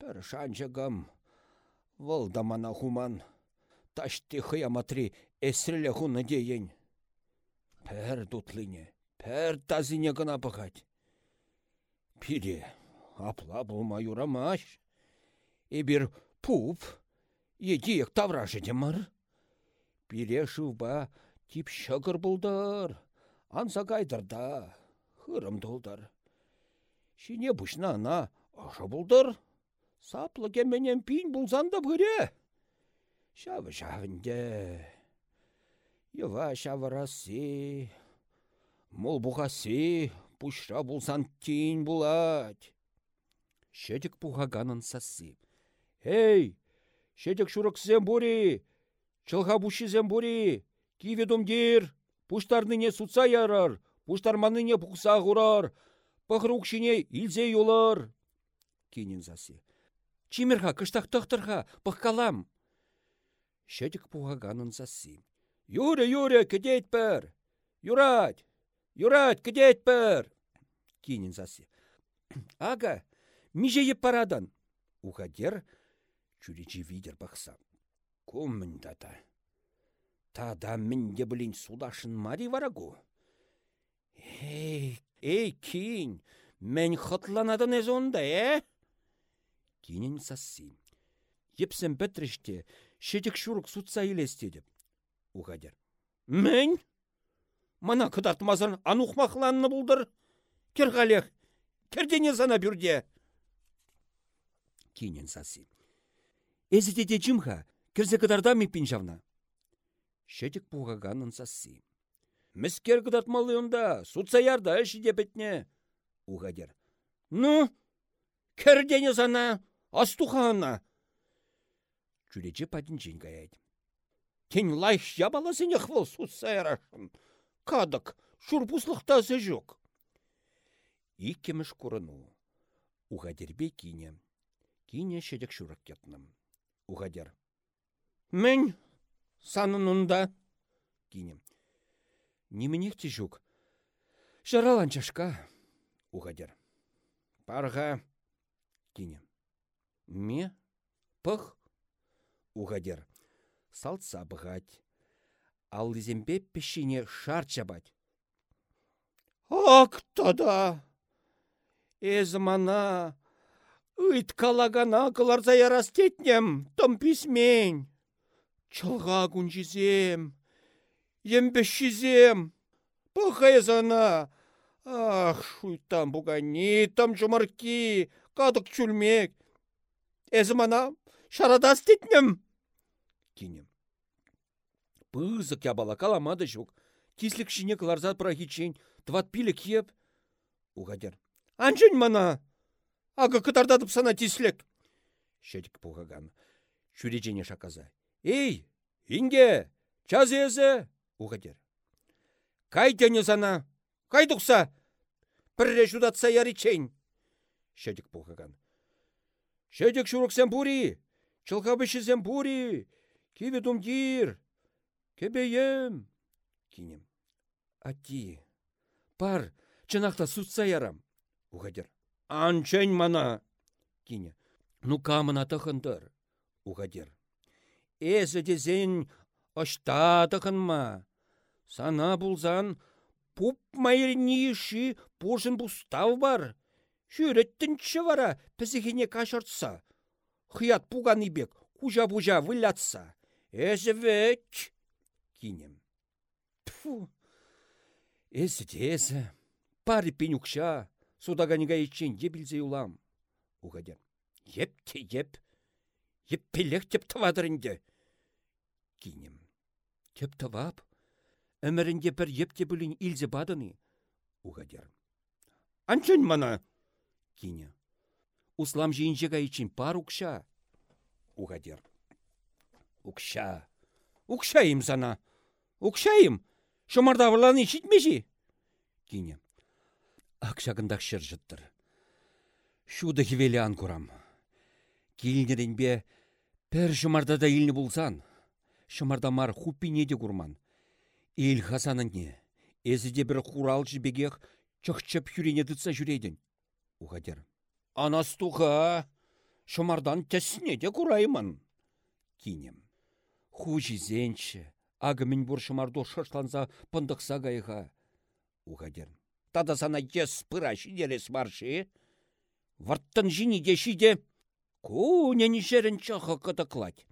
Пір шанжығым. Вылда мана хуман. Ташты хыяматри эсреле хуны дейін. Пәр дутлыне, пәр тазыне гына бұғад. Пире, апла болма юрамаш. Эбір пуп, едиек тавражы демір. Пире шуба тип шығыр бұлдар. Анса кайдырда, хырым долдар. Шине бұшна ана аша бұлдар. Саплы кеменен пин бұлзан да бұре. Йыва. Мол бұғасы, пұшра бұлсан тейін бұлад. Шедік бұғаганын сасы. Эй, шедік шурықсызен бұри, чылға бұшызен бұри, киведумдер, пұштарныне сутса ярар, пұштарманыне бұқса ғұрар, пықрукшине илзе юлар. Кенен засы. Чимерха, кыштақ тұқтырға, пыққалам. Шедік бұғаганын засы. Юре, юре, кедет пір. Юрать, юрать, кедет пір. Кенен засы. Ага, меже парадан. Уғадер, чүречі видер бақса. Куммін дата. Тада мінге білін судашын мари варагу. Эй, эй, кин, мен хытланадын эз онда, э? Кинен сасси. Епсен бәтіріште, шедік шурық сутса елесте деп. Уғадер. Мен? Мана кыдартмазын анухмақланны бұлдыр. Керғалех, кердене сана бүрде. Кинен сасси. Эзітеде жымға, кірзе кыдарда меппін жавна. Шедік бұғаганын сасси. Міскер кыдартмалы онда, сутса ярда әші депетне. Уғадер. Ну, кердене сана, астухана. Чүречі падін жин. Тен лайш ябаласыне хвыл сутса ярашын. Кадық, шурпуслықтасы жоқ. Иккеміш курыну. Уғадербе кине. Кине шедік шурак кетнім. Уғадер. Мен санынында. Кине. Неменекте жүк. Жаралан чашка. Уғадер. Парға. Кине. Ме? Пық. Уғадер. Салтса бұғать. Ал лизембе пешіне шарт жабать. Ак тада! Эз мана! Ыйт калагана кыларса ярастетнем, том писмен. Чылға күнжізем, ембешізем, пұхайзана. Ах, шуйтам бұғани, там жұмырки, кадық чүлмек. Эзі мана, шарада Кинем. Пызык ябала каламады жүк. Кислік шине кыларзат прахичен, тват еп. Уғадер. Анжын мана! Ага кытардатып сана тислек. Шедік бұғаган. Шүрежене шаказа. Эй, инге, час езі. Уғадер. Кай тене сана? Кай тұқса? Пірре жудатса яричен. Шедек шуруксем пури, чылхабышызем пури, киве думдир, кебеем. Кинем. Ати, пар, чынақта сутса ярам. Угадер. Анчен мана. Кине. Ну камына тахындыр. Угадер. Эзі дезен ашта ма. Сана булзан пуп майрни іші пушын бустав бар. Шүреттінші вара пізігіне кашыртса. Хыят пуган ибек, кужа-бужа вылятса. Вәч. Кинем. Тфу. Эзі дезі. Пари пенюкша. Судаганига ичен ебілзе улам. Еп те еп. Еп пелек теп тавадырынде. Кинем. Теп тавап. Әмірінде бір епте бүлін илзе бадыны. Угадер. Анчын мана. Кине. Услам жиінжега ичин пар. Угадер. Укша. Укша им сана. Укша им. Шомарда варланы ишитмеші. Кине. Акшагындақ шыр жыттыр. Шуды хивелі анкурам. бе пір шымарда да илні булсан. Шымарда мар хупине де курман. Ил хасанынне. Эзіде бір хурал жібегех чықчып юрене дытса жүрейдін. Уғадер. Анастуға. Шымардан тәсіне де кураймын. Кинем. Хужи зенші. Ағы мен бұр шымардо шышланса пындықса гайға. Уғадер тада сана ес пыра шидерес марши. Варттан жини де шиде. Куня нишерін чахы кытықлать.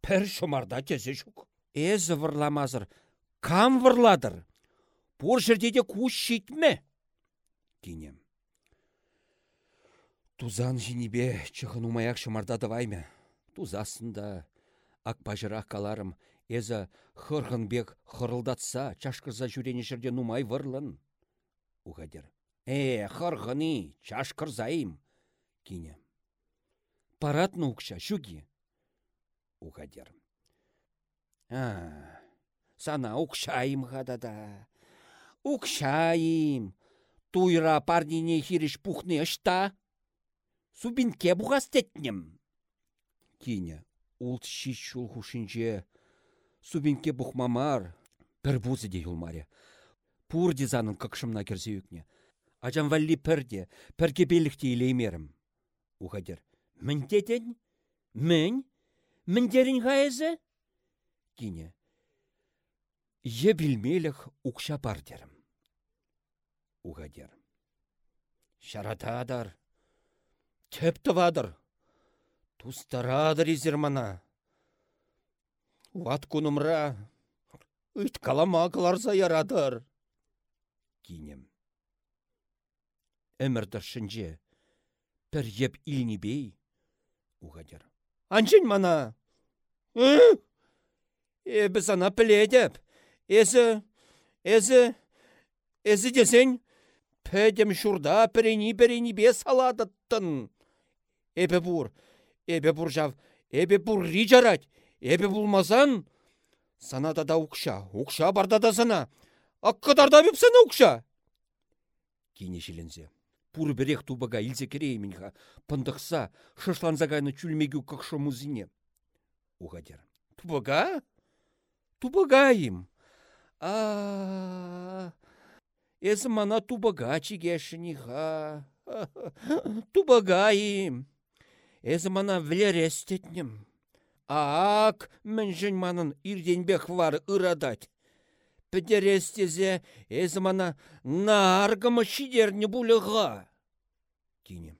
Пір шумарда тезе жүк. Эзі вырламазыр. Кам вырладыр? Пур жерде куш шитме? Кинем. Тузан жинибе чықын умаяк шумарда давайме. Тузасында. Ак пажырақ каларым. Эзі бек хырылдатса, чашқырза жүрені жерде нумай вырлын угадер. Э, харғыны, чашқыр заим. Кине. Парат нукша, шуги. Угадер. А, сана укшайым гадада. Укшайым. Туйра парнине хириш пухны ашта. Субинке бұғастетнем. Кине. Улт шишул хушинже. Субинке бұхмамар. Бір бұзы де юлмаре пурди занын кықшымна керсе үкне. Ачам валли пірде, пірге белікте илеймерім. Ухадер. Мін деден? Мін? Мін дерін ғайызы? Кине. Е білмелік ұқша бар дерім. Ухадер. Шаратадар. Тепті Тустарадыр изер мана. Ват күнімра. Үт калама қыларса ярадыр кинем. Әмірдір шынже, пір еп илні бей, уғадер. Анчын мана? Эбі сана піледіп, Эзі, эзі, эзі десен, пәдім шурда пірені-пірені бе саладыттын. Эбі бұр, эбі бұр жав, эбі бұр рижарать, эбі бұлмазан, сана да ұқша, ұқша барда да сана, Аққадарда бепсен ұқша. Кейне желензе. Пур берех тубага илзе керейменға. Пындықса, шышланзагайны чүлмегу қақшы музине. Уғадер. Тубага? Тубагайым. А, Эзі мана тубага чигешініға. Тубагайым. Эзі мана влерестетнем. Ак, мен жын манын ирденбек вар ырадать пӹтерестезе эзі мана наргымы шидерні бұлыға. Кинем.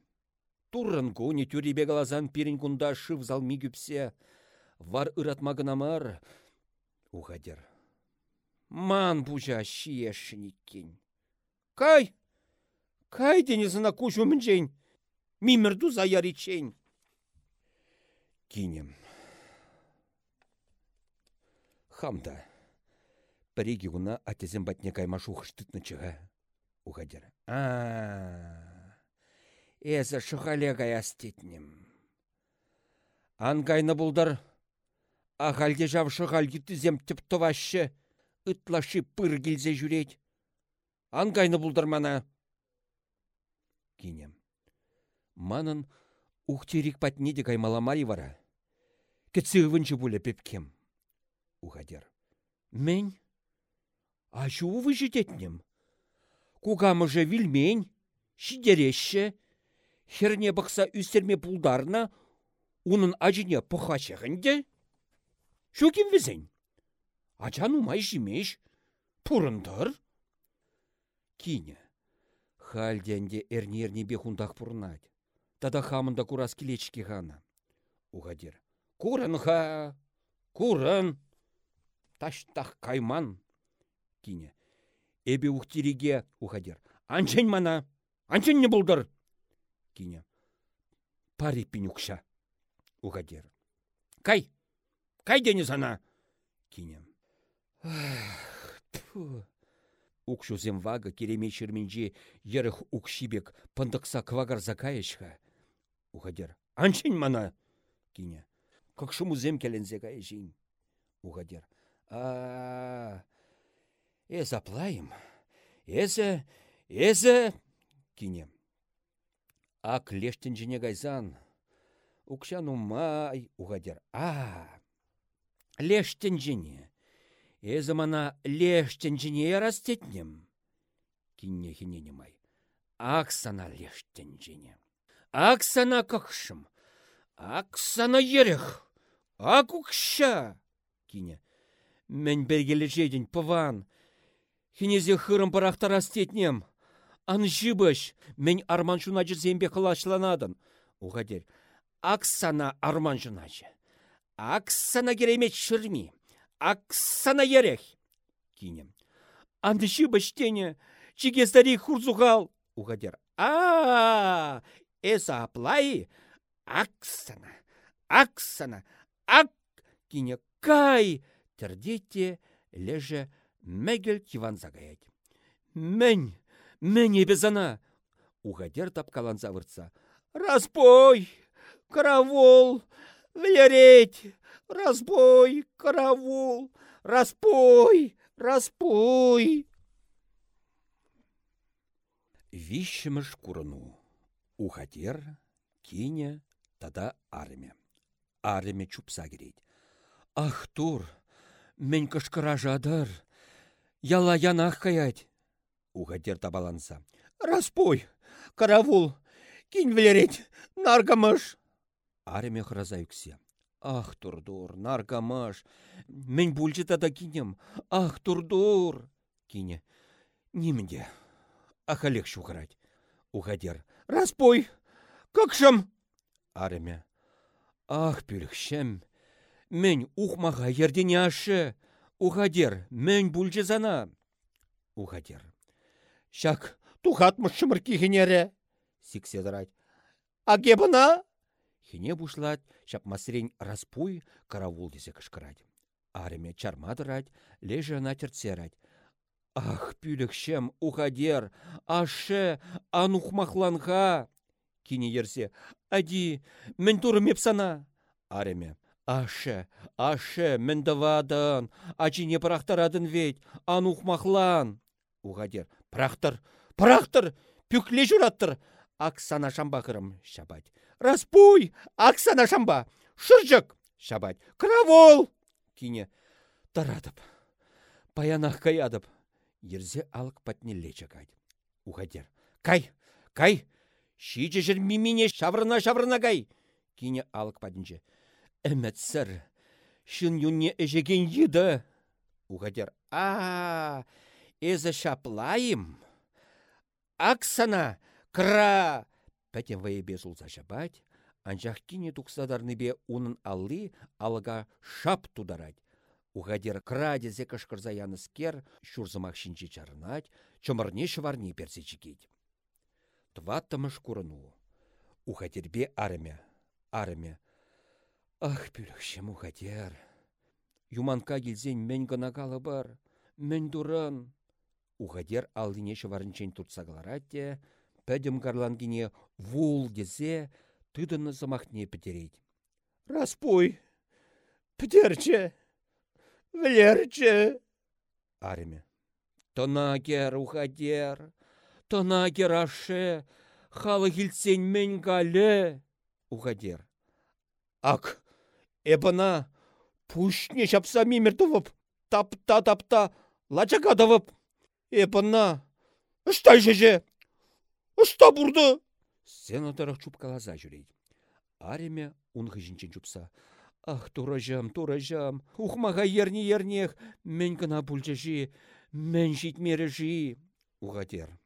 Турын куни тюрибе глазан пирин кунда шыв залми күпсе, вар ыратмагынамар. Уғадер. Ман бұжа шиешініккен. Кай! Кай денізіна кушу мінжен. Мимірду заяричен. Кинем. Хамда. Піреге гуна атезен батне каймашу хыштытны чыға. Уғадер. А, Эзі шықале астетнем. Ангайны бұлдар, ағалге жав шықалге тізем тіп тұвашы, ытлашы пыр келзе жүрет. Ангайны бұлдар мана. Кинем. Манын Ухтерик патне де каймаламари вара. Кетсывынчы буле пепкем. Ухадер. Мен? А шу вы житетнем? Кугамыжы вильмень, шидереще, херне бақса үстерме пулдарна, унын ажыне пұхачығынде? Шу кем візен? Ачан умай жимеш, пурындыр? Кине. Хальденде эрнерне бехундақ пурнать. Тада хамында курас келечке ғана. Уғадер. Курын ха, курын. Таштақ кайман. Кине. Эбе ухтириге ухадер. Анчен мана, анчен не булдыр. Кине. Пари пинюкша. Ухадер. Кай, кай дені сана. Кине. Укшузем вага кереме шерменже ерых укшибек пындықса квагар закаешха. Ухадер. Анчен мана. Кине. Как шумузем келензе каешин. Ухадер. А, Эз аплайым. Эзі, эзі, кине. Ак лештін жіне гайзан. Укшан умай, угадер. А, лештін жіне. Эзі мана лештін жіне растетнем. Кине хинене май. Аксана лештін жіне. Аксана кықшым. Аксана ерех. Ак укша. Кине. Мен бергелі жедін пыван. Хинезе хырым парақтар астетнем. Ан жибыш, мен арман жуначы зембе қылашланадын. Уғадер, аксана арман жуначы. Аксана керемет шырми. Аксана ерех. Кинем. Анды жибыш тене, чигестари хурзуғал. Уғадер, а эса аплай, аксана, аксана, ак, кине кай, тердете, леже, мәгіл киван загаять. Мән, мән ебезана. Угадер тапкалан завырца. Разбой, каравол, влереть, разбой, каравол, распой, распой. Вищемыш курыну. Угадер, кине, тада армия. Армия чупса керейд. Ах, тур, мен кышкыра жадар, Яла янах каять. Угадер табаланса. Распой, каравул, кинь влереть, наргамыш. Армия храза юксе. Ах, турдур, наргамаш. Мен бульчы тада кинем. Ах, турдур. Кине. Нимде. Ах, Олег шухрать. Угадер. Распой. Как Армия. Ах, пюльхшем. Мен ухмаға ердене ашы. Ухадер, мен зана. Ухадер. Шак, тухатмыш шымыр кихенере. Сикседырать. Аге? Хине бушлать, шап масрень распуй, каравул десе. Арме чармадырать, леже ана терцерать. Ах, пүлікшем, ухадер, аше, анухмахланға. Кине ерсе, ади, мен турым сана. Ареме, Ашы, ашы, міндівадын, не прақтарадын вейт, анухмахлан. Уғадер, прақтыр, прақтыр, пүкле жұраттыр. Аксана шамба қырым, шабать. Распуй, Аксана шамба, шыржық, шабать. Кравол! Кине, тарадып, паянақ каядып. Ерзе алық патнелле чакать. Уғадер, кай, кай, жыр мимине шаврына-шаврына кай. Кине алық падінже. Әмәтсір, шын юнне әжеген еді. Уғадер, а, әзі шаплайым. Аксана, кра! Пәтен вайыбе жулза шабать, анжақ кине бе унын алли алға шап тударать. Уғадер кра дезе яныскер, шурзымақ шинче чарынать, чымырне шыварне персе чекет. Тваттымыш курыну. Уғадербе армя, армя, Ах, пүлікші мұғадер. Юманка келзен мен гынағалы бар, мен дұрын. Уғадер алдыне шыварынчен тұртсағыларат де, пәдім гарлангене вул дезе, тыдыны замахне пітерейді. Распой, пітерче, влерче. Арме. Тонагер, уғадер, тонагер аше, халы келсен мен галі. ухадер. Ак, эбана, пушне шапса мимертовып, тапта-тапта, лачакадовып. Эбана, ыштай жеже, ышта бурды. Сен отырық чупкалаза жүрейді. Ареме унғы жінчен чупса. Ах, туражам, туражам, ухмаға ерні ернех, мен гына бүлжежі, мен житмері жи. Уғадер.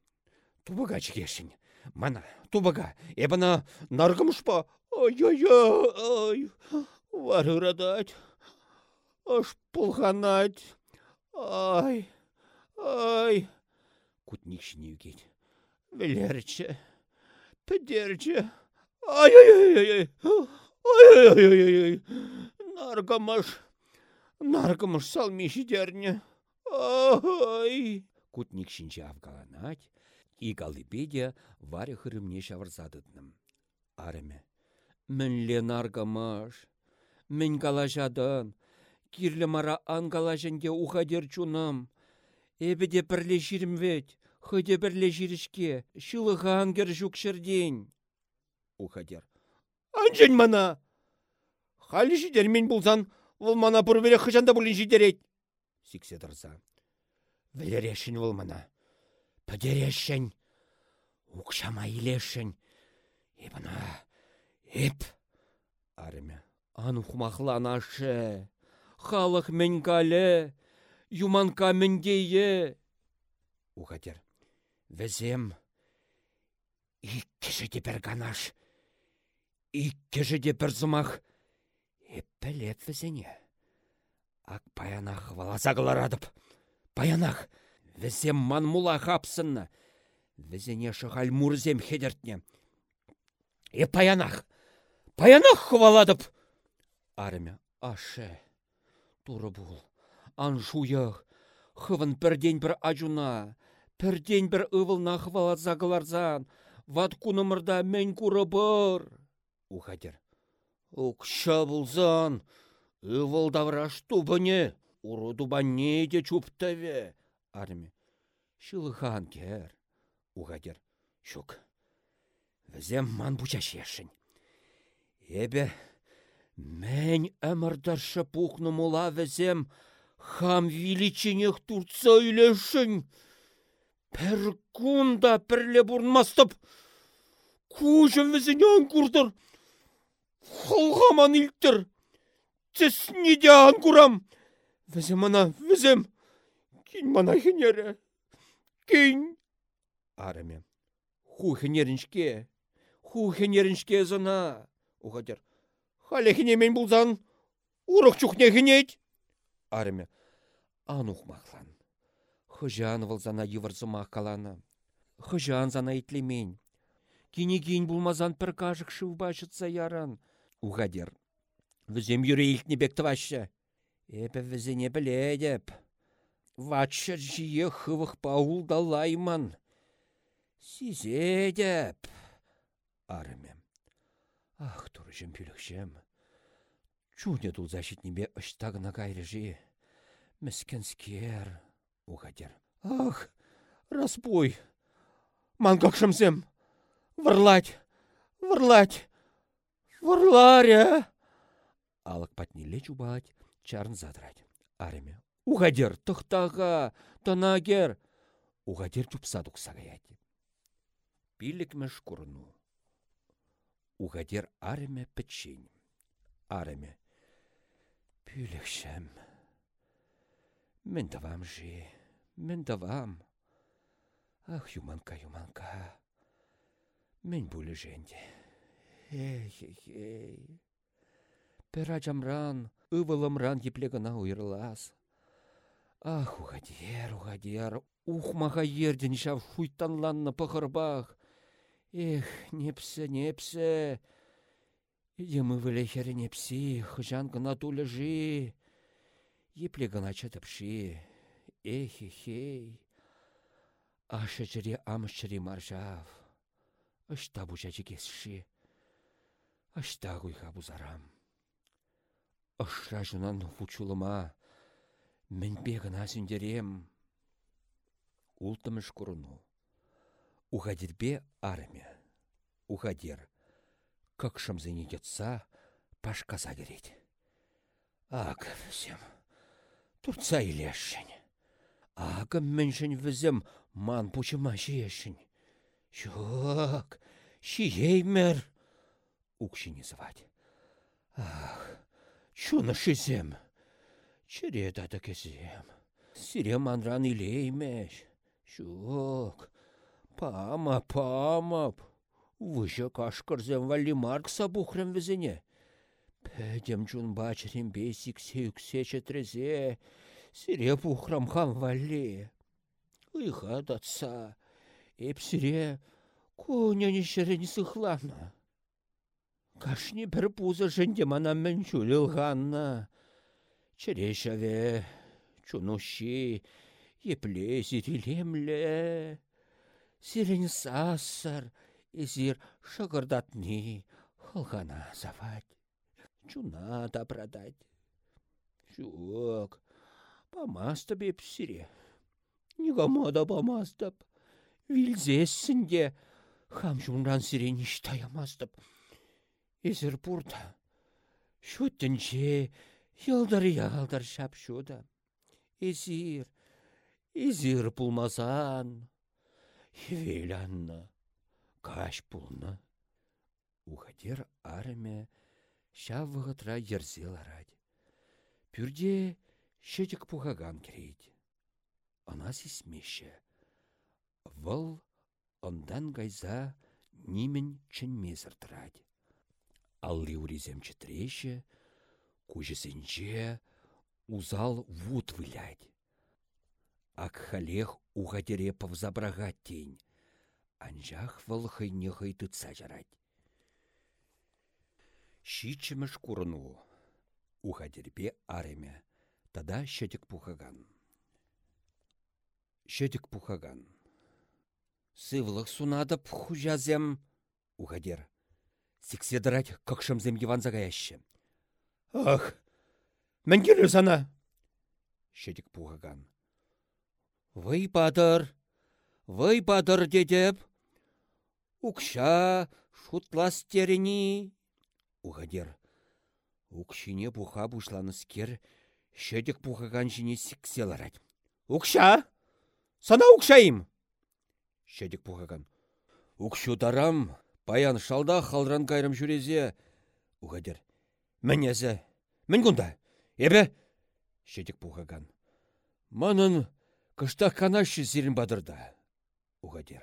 Тубыға жігешін. Мана, тубыға, эбана нарғымыш па? Ай-ай-ай, варырадать, аш пулғанать, ай, ай. Кутник шінеугет. Білерчі, підерчі, ай-ай-ай-ай, ай-ай-ай-ай, нарғымыш, нарғымыш салмеші дерне, ай. Кутник шинче авгаланать, и галыпеде варе хырымне шавырзадыдным. Арыме. Мінле наргамаш. Мін калашадын. Кирлі мара ангалашынде ухадер чунам. Эбеде бірле жирім вет. Хыде бірле жирішке. Шылыға ангер жүк шырден. Ухадер. Анжен мана. Халі жидер мен бұлзан. Вұл мана бұрвелі хыжанда бұлын жидерет. Сиксе дұрса. Вілерешін вұл мана. Пәдерешін. Укшама илешін. Ебана. Эп. Арымя. Ан хумахланашы. Халық мен калі. Юманка мендейе. Ухатер. Візем. Иккіші де бір ганаш. Иккіші бір зымақ. Эппілет візене. Ак паянақ валазағыларадып. Паянақ. Візем манмула хапсынна. Візене шығал мурзем хедертне. Е паянақ. Паянақ хваладып. Армя аше. Туры бұл. Ан жуях. Хывын бірден бір ажуна. Бірден бір ывылна хваладзағыларзан. Ват кунымырда мен куры бір. Ухадер. Укша бұлзан. Ывыл давраш тубыне. Уру дубане де чуптаве. Армя. Шылыхан кер. Ухадер. Шук. Візем ман бучашешін. Эбе, мен әмірдаршы пухны мұла візем хам величинех турца үйлешін. Пір кунда пірле бұрнмастып, кужым візінен күрдір. Хылғаман илттір. Тісіне де аңгурам. Візем ана, візем. Кейін мана хенері. Кейін. Араме. Ху хенеріншке. Ху хенеріншке зына. Уғадер. Хале хенемен бұлзан. Урық чухне хенет. Араме. Анух махлан. Хыжан вылзана йывырзымақ каланы. Хыжан зана итлемен. Кенегейін булмазан пір кажық шыв башытса яран. Уғадер. Візем юрейлтне бек твашы. Эпі візене біледіп. Ватшы жие хывық паул далайман. Сизедеп. Арымем. Ах, туржым пүлікшем. Чуне тул защитнебе ыштагына кайрыжи. Міскенскер. Уғадер. Ах, какшымсем. Варлать. Варлать. Варларя. Алық патнеле чубать, чарн задрать. Арыме. Уғадер, тұқтаға, тонагер. Уғадер чупса дұқсағаяды. Пилік мәш курну. Уғадер арыме пітшен. Арыме. Пүлікшем. Мен давам жи. Мен давам. Ах, юманка, юманка. Мен бұлі женде. Эй-эй-эй. Пер ачамран, ывылымран еплегіна уйырлас. Ах, уғадер, уғадер, ухмаға ерден шав шуйтанланны пықырбақ. Эх, непсі, непсі. Емі вілехері непсі, хыжан гына тулы жи. Епле гына чатыпши. Эх, эх, Ашы жіре амыш жіре маржав. Ашта бұжачы кесші. Ашта ғуйға бұзарам. Ашра жынан фучулыма. Мен бегіна сүндерем. Ултымыш кұрыну. Ухадирбе армия. Ухадир. кықшымзыне кетса, пашказа керет. Ак, візем, турца илешшін. Ага міншін візем ман пучыма жиешшін. Жоқ, шиеймер. Укшине звать. Ах, чуны шизем. Чире дады кезем. Сире манран илеймеш. Жоқ, пама, памап. Выжа кашкырзем валли маркса бухрем візіне. Пәдем жун бачырем бесик сеюксе четрезе. Сире бухрамхам валли. Ыйға датса. Эпсире коняне шерені сыхлана. Кашни бір пузы жынде мана мен. Черешаве, чунущи, епле зирилемле. Сирен сассар, изир шагырдатни, хылғана завать. Чуна да продать. Чук, помастып епсире. Нигама да помастып. Вилзессінде, хам жумран сирен иштаямастып. Изір бұрда. Шүттінше, Ялдар шап шуда. Изир, изир пулмасан. Евелянна, каш пулна. Ухадер арме шавығытра ерзел арад. Пюрде шетік пухаган керейд. Ана сисмеше. Выл ондан гайза нимен чынмезір тұрад. Алли уризем чітреші, Кужесенче узал вуд вылять. Ак халех угадере павзабрагать тень. Анжах вăл не тытса жарать. Щичіміш курну. Ухадерпе ареме. Тада щетик пухаган. Щетик пухаган. Сывлық сунадып хужазем. Ухадер. Сикседырать, как шымзем еван загаяще. Ах, мәнгелі сана. Шедік пуғаган. Вай падыр, вай падыр дедеп. Укша шутлас терені. Уғадер. Укшине буха бушланыскер, шедік пуғаган жіне сікселарад. Укша! Сана укшайым! Шедік пуғаган. Укшу дарам, паян шалда халран кайрым жүрезе. Уғадер. Мәнезі, мін күнда, ебе? Шетік пухаган. Манын кышта канашы зерін бадырда. Уғадер.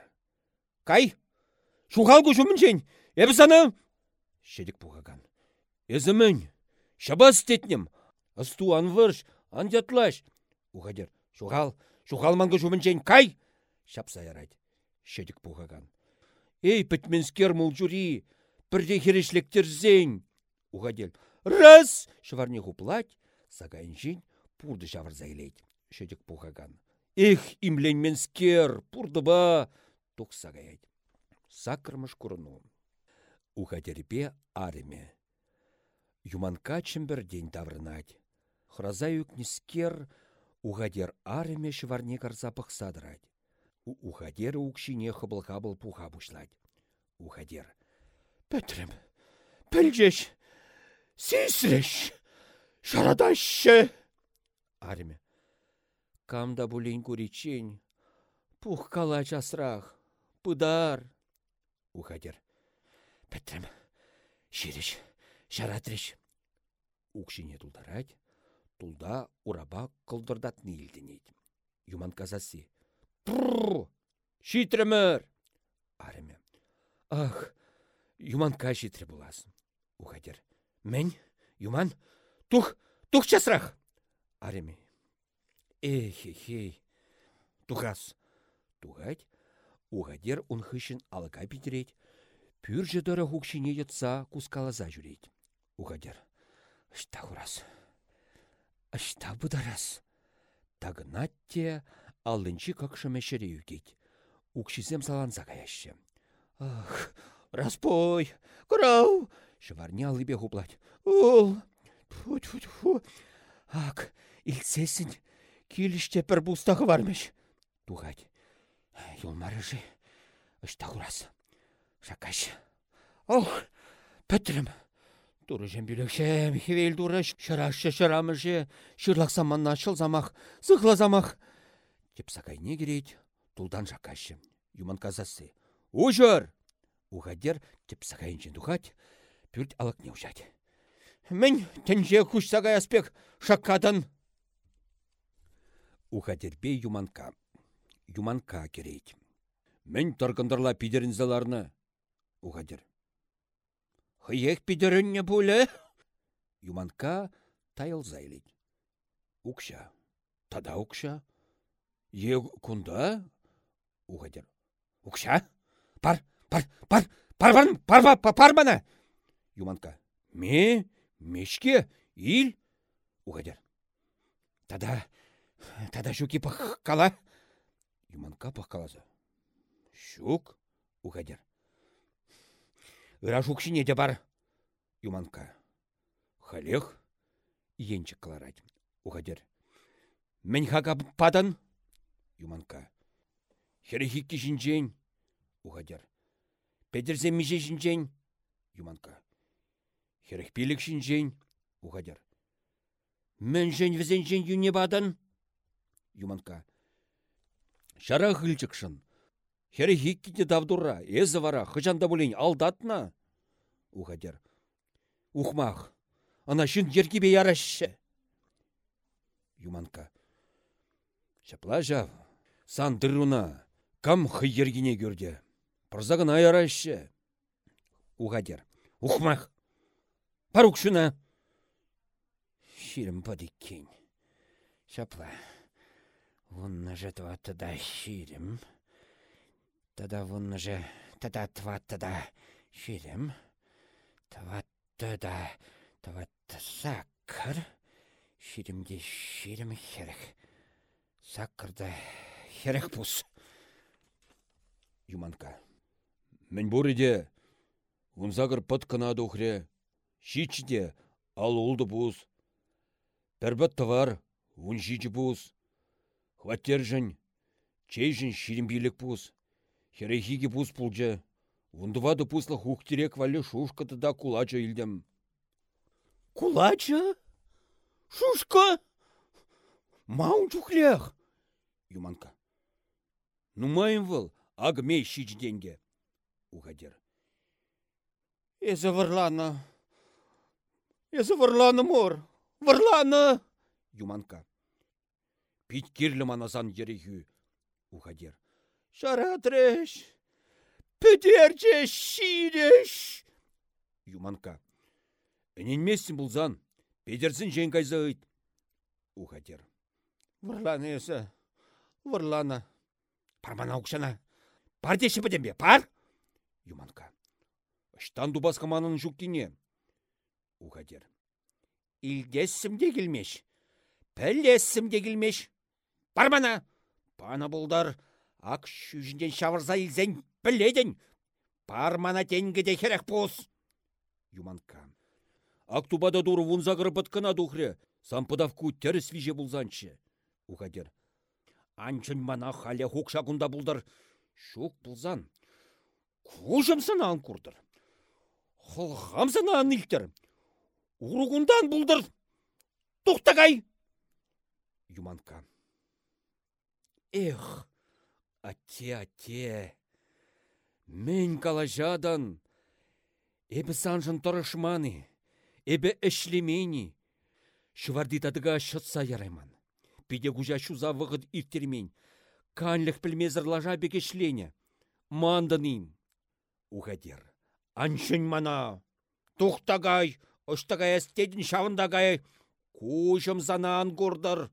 Кай? Шухалгу жүмінчен, ебі саны? Шетік пухаган. Езі мін, шабас стетнем. Асту анвырш, андятлаш. Уғадер. Шухал, шухал мангы жүмінчен, кай? Шап сайрайды. Шетік пухаган. Эй, пітменскер мұл бірде херешлектер зейн. Уғадел. Раз! Шыварне хуплать, сагайыншин пурды жавыр зайлейд. Шедік пухаган. Эх, имленмен скер, пурды ба! Тук сагаяйд. Сакырмыш курыну. Ухадерпе ареме. Юманка день таврынать. Храза скер, ухадер ареме шварне карзапах садрать. Ухадер укшине хабыл-хабыл пуха бушлать. Ухадер. Петрем, пілжеш, Сисреш! Шарадаще! Арме. Камда булин куричень. Пух калач асрах. Пыдар. Ухадер. Петрем. Шириш. Шаратриш. Укшине тулдарать. Тулда ураба кылдырдат нилденет. Юман казасы. Прррр! Шитремер! Арме. Ах, юманка шитре буласын. Ухадер. Мен, юман, тух, тух часрах. Ареме. Эхе-хей. Тухас. Тугать, угадер унхышын алыка питерет. Пүрже дыры хукшине етса кускалаза жүрет. Угадер. Ашта хурас. Ашта бударас. Тагнатте алынчы какшыме шере югет. Укшизем саланса каяшы. Ах, распой, крау, Шыварня лыбе хуплать. Ол! Тьфу, тьфу, тьфу. Ак, илсесін, келіште бір бустах вармеш. Туғать. Юлмарыжы, ұшта құрас. Шакаш. Ал, пөтірім. Дұрыжым бүлекшем, хевел дұрыш, шырашы шырамышы, шырлақсам манна шыл замах, сықла замах. Деп сағай не керейді, тулдан шакашы. Юман казасы. Ужыр! Ухадер, деп сағайыншын пүрт алық не ұшады. Мен тенже күш сағай аспек шаққадын. Уғадербе юманка. Юманка керейд. Мен таргындырла пидерінзаларны. Уғадер. Хыек пидерінне пулі? Юманка тайыл зайлид. Укша. Тада укша. Е кунда? Уғадер. Укша? Пар, пар, пар, пар, пар, пар, пар. Юманка. Ме? Мешке? Ил? Уғадер. Тада, тада шуки пахкала. Юманка пахкалаза. Шук? Уғадер. Ыра шукшине де бар. Юманка. Халех? Енчик кларать. Уғадер. Мен хага падан? Юманка. Херехикки жинжен. Уғадер. Педерзе меже жинжен. Юманка. Херехпилік жинжен. Уғадер. Мен жен візен жен юне бадан? Юманка. Шара хылчықшын. Хері хиккіне давдура, езі вара, хыжанда бұлейн алдатна. Ухадер. Ухмах, ана шын ергебе ярашы. Юманка. Шапла жав, сан дыруна, кам ергіне көрде. Пырзағын аярашы. Ухадер. Ухмах. Парукшына. Ширм пады кень. Шапла. Вон нажа тва тада ширм. Тада вон нажа тада тва тада ширм. Тва тада тва сакр. Ширм де ширм херех. Сакр да херех пус. Юманка. Мен бұр иде, ұнзағыр пыт қына дұқре, Шичде, ал олды бұз. Пәрбәт товар, ун жичі бұз. Хваттер жын, чей жын ширембилік бұз. Херехиге бұз пұлжы. Ундывады пусла хухтерек валі шушкаты да кулача илдем. Кулача? Шушка? Маун чухлях? Юманка. Ну маем выл, агмей шичденге. Угадер. Эзаварлана. Эзі варлана мор. Варлана! Юманка. Пить кирлі маназан ерехü. Угадер. Шаратреш! Петерче ширеш! Юманка. Эненмесін бұлзан, педерсін женгайза ұйт. Ухатер. Варлана есі, варлана. Пармана ұқшана. Пар деші бе, пар? Юманка. Ыштан дубасқа манын жүктіне ухадер. Илдессім де келмеш, пілессім де келмеш. Бармана, пана болдар, ақ жүжінден шавырза елзен, біледен. Бармана тенгіде херек бос. Юманка. Ак тубада дуру вунзагыр дұхре, духре, сампыдавку тәрі виже бұлзанчы. Ухадер. Анчын мана халя хукшагунда бұлдар. Шук бұлзан. Кужымсына анкурдыр. Хылғамсына анилтір ургундан булдыр туктагай юманка эх ате ате мен калажадан эбі санжын тұрышманы эбі әшлемені. Шуварды тадыға шытса ярайман пиде гужа шуза вғыд иртермень канлях пілмезір лажа бекешлене манданым Ухадер. аншын мана тухтагай Ұштығай әстетін шавындағай кучым занан күрдір.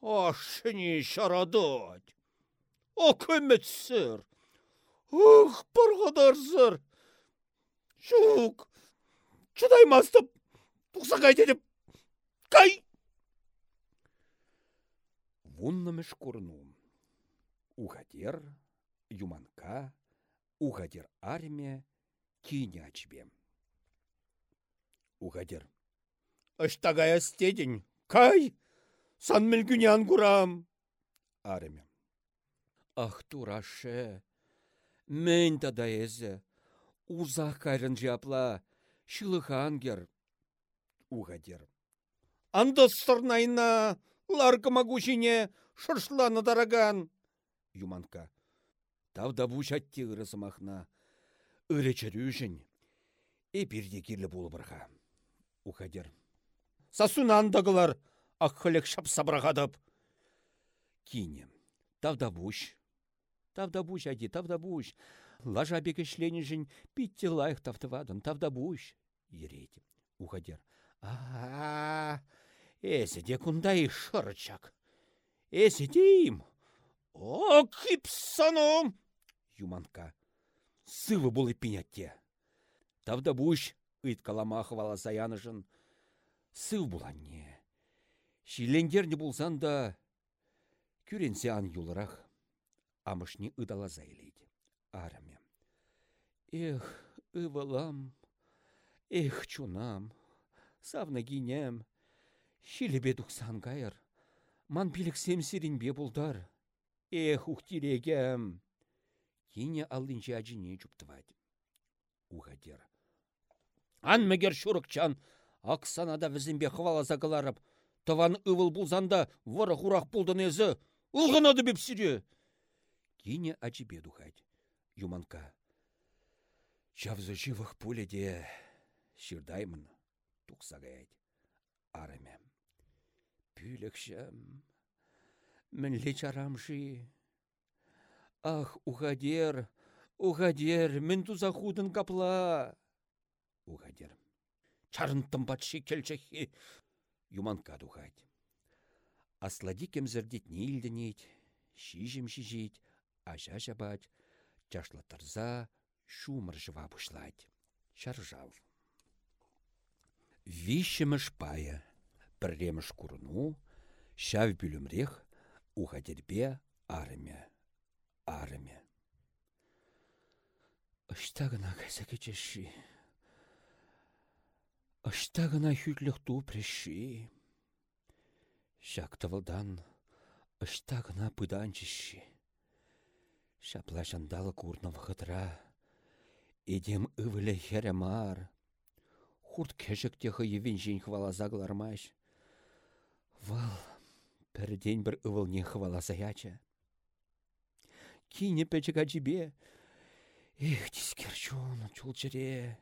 Ашыны шарадыд. О көмітсір. Ұх, бұрғыдарсыр. Жук, чыдаймастып, тұқсағай дедіп, кай. Вуннымыш көріну. Ухадер, юманка, ухадер армия, кинячбем ухатер. Ыштагая стедень, кай! Сан мүлгінян курам! Ареме. Ах, тураше! Мэнь тада эзе! Узах кайрын жапла, шылыхангер! Ухатер. Андастырнайна, ларка магучине, шыршланы тараган! Юманка. Тавда бушатти ырысымахна. Ыречерюшень. Эпирде кирлі болып ұрға!» Ухадер. Сасунан дағылар, аққылек шап сабырағадып. Кине. Тавда бұш. Тавда бұш, ади, тавда бұш. Лажа бекешленежін питте лайық тавтывадын, тавда бұш. Ерейді. Ухадер. А, эсі де күндай шырчак. Эсі дейм. О, кипсаном! Юманка. Сывы бұл ипинятте. Тавда буш, ыт каламахы вала заянышын. Сыв буланне. Шилендерні булсан да, күренсе ан юлырақ. Амышни ыдала зайлейді. Араме. Эх, ывылам, эх, чунам, савна гинем, шилебе дұқсан кайыр. Ман біліксем сиренбе бұлдар. Эх, ухтирегем. Кине аллинче ажине чуптывать. Угадер. Ан мегер шурыкчан, Аксанада візімбе хвала закаларып, Тыван ывыл булзанда выры хурах булдын езі, ұлғынады беп сире. Кине ачибе духать. Юманка. Чавзы живых пуледе ширдаймын, тұқсағайд. Арымем. Пүлікшім. Мінле чарамши. Ах, угадер, угадер, мен туза худын капла. Угадер. Чарынтым батши келчехи. Юманка духать. Аслади кемзердет нилденет, шижем шижет, ажа жабать, чашлатырза, шумыр жыва бушлать. Шаржав. Вишемыш пая, пірремыш курну, шав бүлімрех, ухадербе арымя, арымя. Гына кайса кечеші. Ышта гына хүтлік ту преші. Шак тавылдан ышта гына пыдан чеші. Шапла жандалы курнов хытра. Идем ывыле херемар. Хурт кешек техы евен. Вал, пәрден бір ывылне хваласа яча. Кине пәчік ажибе. Эх, тискерчун, чулчыре.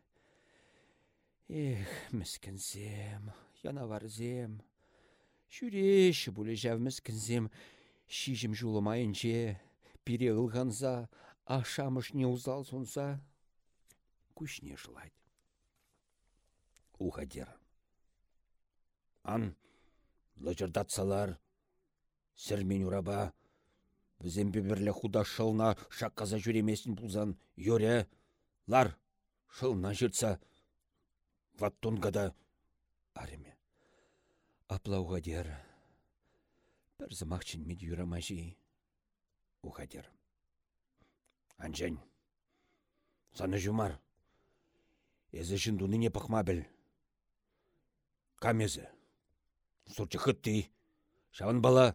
Эх, міскінзем, янаварзем. Шүреші бұлі жәв міскінзем, шижім жулымайынче, пире ылғанза, ашамыш не узал сонса, күшне жылайды. Ухадер. Ан, лыжырдатсалар, сірмен ураба, Візем бірлі худа шылна шаққаза жүремесін бұлзан, йоре, лар, шылна жүртса, ваттонгада ареме. Аплауға дер, бір зымақчын мед юрамажи, ухадер. Анжен, саны жумар, езі жындуныне пақма біл. Камезі, сұрчы хытты, шаван бала,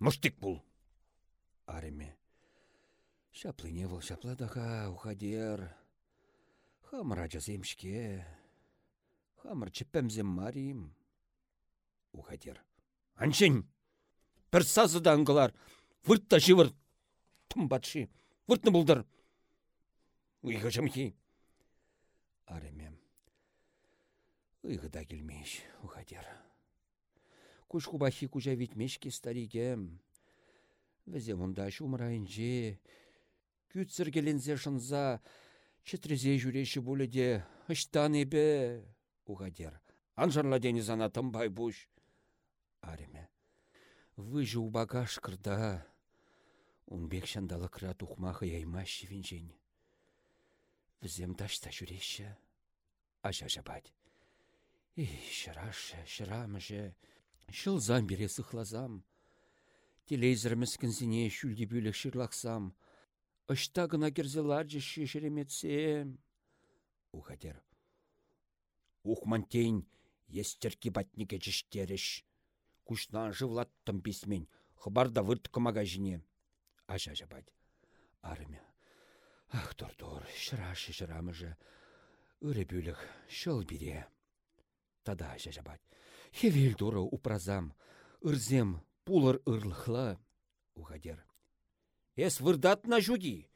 мұштик бұл ареме. Шаплыне вăл шапладаха ухадер. Хамыра жаземшке. Хамыр чіппәмзем марим. Ухадер. Аншын! Бір сазыда аңғылар. Вұртта живыр. Тым батшы. Вұртны бұлдыр. Уйғы жымхи. Аремем. Уйғыда келмеш, ухадер. Күш хубахи кужа витмешке старигем. Візе мұнда шумырайынже, күтсір келензе шынза, чітрезе жүреші де, ұштан ебе, уғадер. Анжарла дені зана тымбай бұш. Ареме. Выжы убагаш кырда. Унбек шандалы кыра тухмахы яйма шивинжен. Візем ташта жүреші. Аша жабать. И шырашы, шырамышы. Шылзам бере сықлазам. Телейзір міскінзіне шүлді бөлік шырлақсам. Ұшта гына керзе ларжы шешереметсем. Ухадер. Ухмантейн естерки батнике жіштеріш. Кушна живлаттым писмен. Хыбарда выртқы магазине. Аша жабать. Армя. Ах, тур-тур, шырашы жырамыжы. Үрі бүлік, шыл бире. Тада жабать. Хевел дұры упразам, ырзем, пулыр ырлықлы. Уғадер. Эс вырдатна жуди.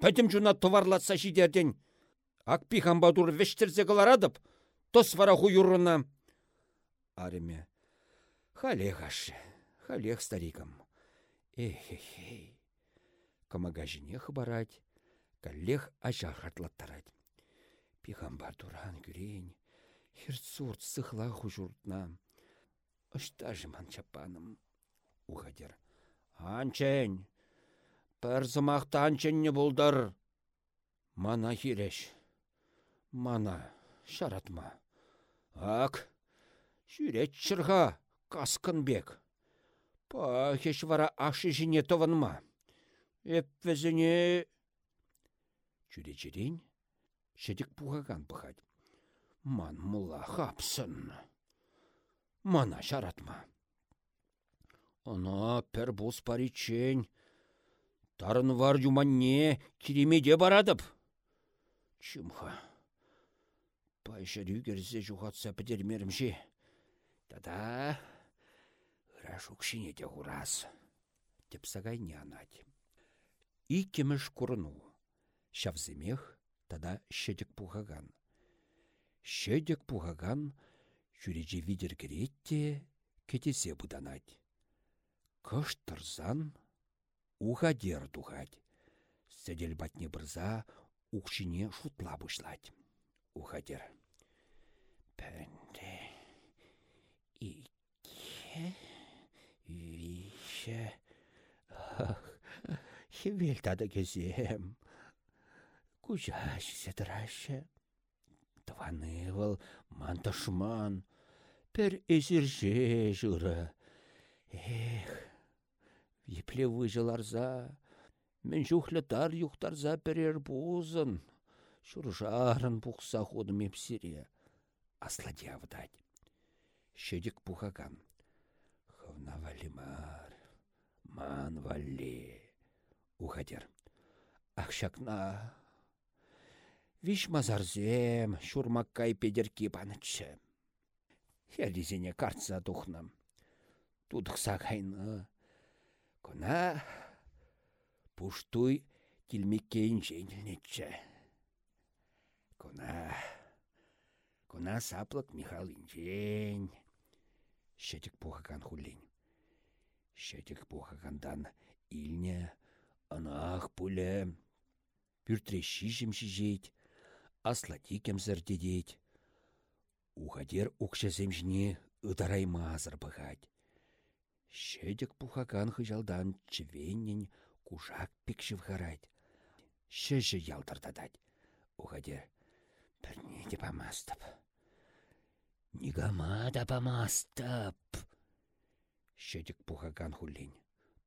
Пәтім жуна товарлатса жидерден. Акпи хамбадур вештерзе каларадып, тос вара хуюрына. Ареме. Халех ашы, халех старикам. Эхе-хей. Камагажине хабарать, каллех ажар хатлаттарать. Пихамбар туран гюрень, херцурт сыхла хужуртна. Ыштажы манчапаным. Уғадер. Анчен, пір зымақты анченне бұлдар. Мана хиреш. Мана, шаратма. Ак, жүрет каскын бек. Пахеш вара ашы жіне товынма. Эпвезіне... Чүре-чирен, шедік пуғаған бұхад. Ман мұла хапсын. Мана шаратма. Ана пір бұс паричен. Тарын вар юманне керемеде барадып. Чымха. Пайшырю керзе жуғатса підермерімше. Тада рашукшине де хурас. Деп сагайне анать. И кемеш курну. Шавземех тада шедік пуғаган. Шедік пуғаган жүреже видер керетте кетесе бұданать. Кыш тұрзан ухадер тухать. Сәдел батне бірза укшине шутла бұшлать. Ухадер. Пәнде. Ике. Више. Хевел тады кезем. Кужаш седрашы. Тванывал манташман. Пер эзерже жыры. Эх, Епле выжыларза, мен жухлятар юхтарза перер бузын. Шуржарын бұқса ходым епсире. Аслади авдать. Шедік пухаган. Хывна валимар. Ман валли. Ухадер. Ахшакна. Виш мазарзем, шурмаккай педерки панычы. Херлизене картса тухнам. Тудықса кайны. Кона пуштуй тилмеккейін жеңілнетші. Кона, кона саплык Михал инжен. Шетік пухаган хулин. Шетік пухагандан илне анах пуле. Пюртреші жемші жейт, аслади кемзірдедейт. Ухадер укшаземжіне ыдараймазыр бұғать. Шедік пухаган хыжалдан чвеннен кушак пикшив гарать. Шеші ялтырдадать. Ухадер, пірне де памастып. Нигама да памастып. Шедік пухаган хулин.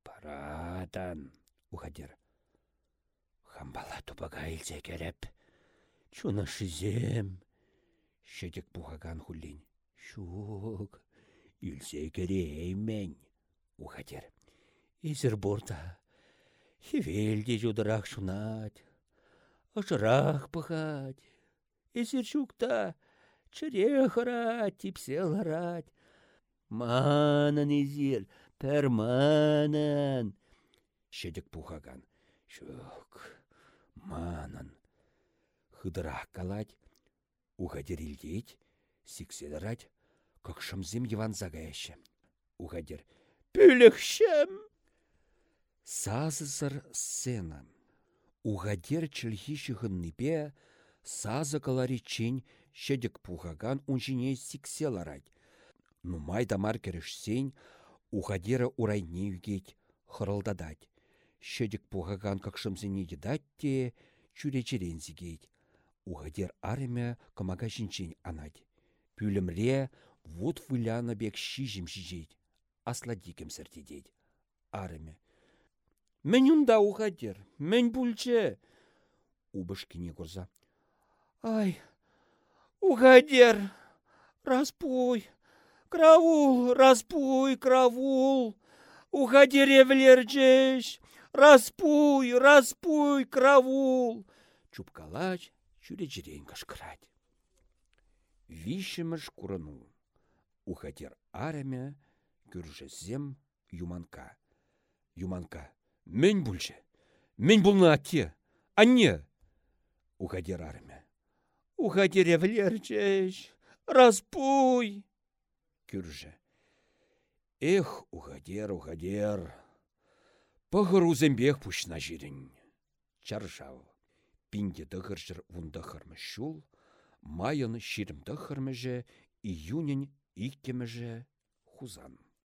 Парадан. Ухадер. Хамбала тупага илзе кереп. Чуна шизем. Шедік пухаган хулин. Шук. Илзе кереймен ухатер. Изер борта. Хевелде жудырах шунать. Ашырах пыхать. Изер шукта. Чырех ырать, типсел ырать. Манан изер, перманан. Шедік пухаган. Шук, манан. Хыдырах калать. Ухатер илдеть, сикседырать, как шамзем Иван загаяще. Ухатер пүлікшім. Сазызыр сцена. Уғадер чілхи шығыннипе, сазы каларичен шедік пухаган унжине сикселарать. Нумай дамар керешсен, уғадері урайне үгет, хырылдадать. Шедік пухаган какшымзіне едать те, чүречерен зигет. Уғадер армя камага жинчен анать. Пүлімре вуд выляна бек шижім жижет аслади кемсіртедейді. Арыме. Мен юнда ухадер, мен бүлче. Убышкине курза. Ай, ухадер, распуй, кравул, распуй, кравул. Ухадер евлерчеш, распуй, распуй, кравул. Чупкалач, чүре жирен кашкырать. вишіміш курыну. Ухатер ареме күржізем юманка. Юманка, мен бүлже, мен бұлны атте, анне. Ухатер ареме. Ухатер евлерчеш, распуй. Күрже. Эх, ухадер. Пығыр узембех пушна жирін. Чаржау. Пинде дығыржыр вунда шул, майын ширім дығырмыжы, июнень иккеміжі хузан.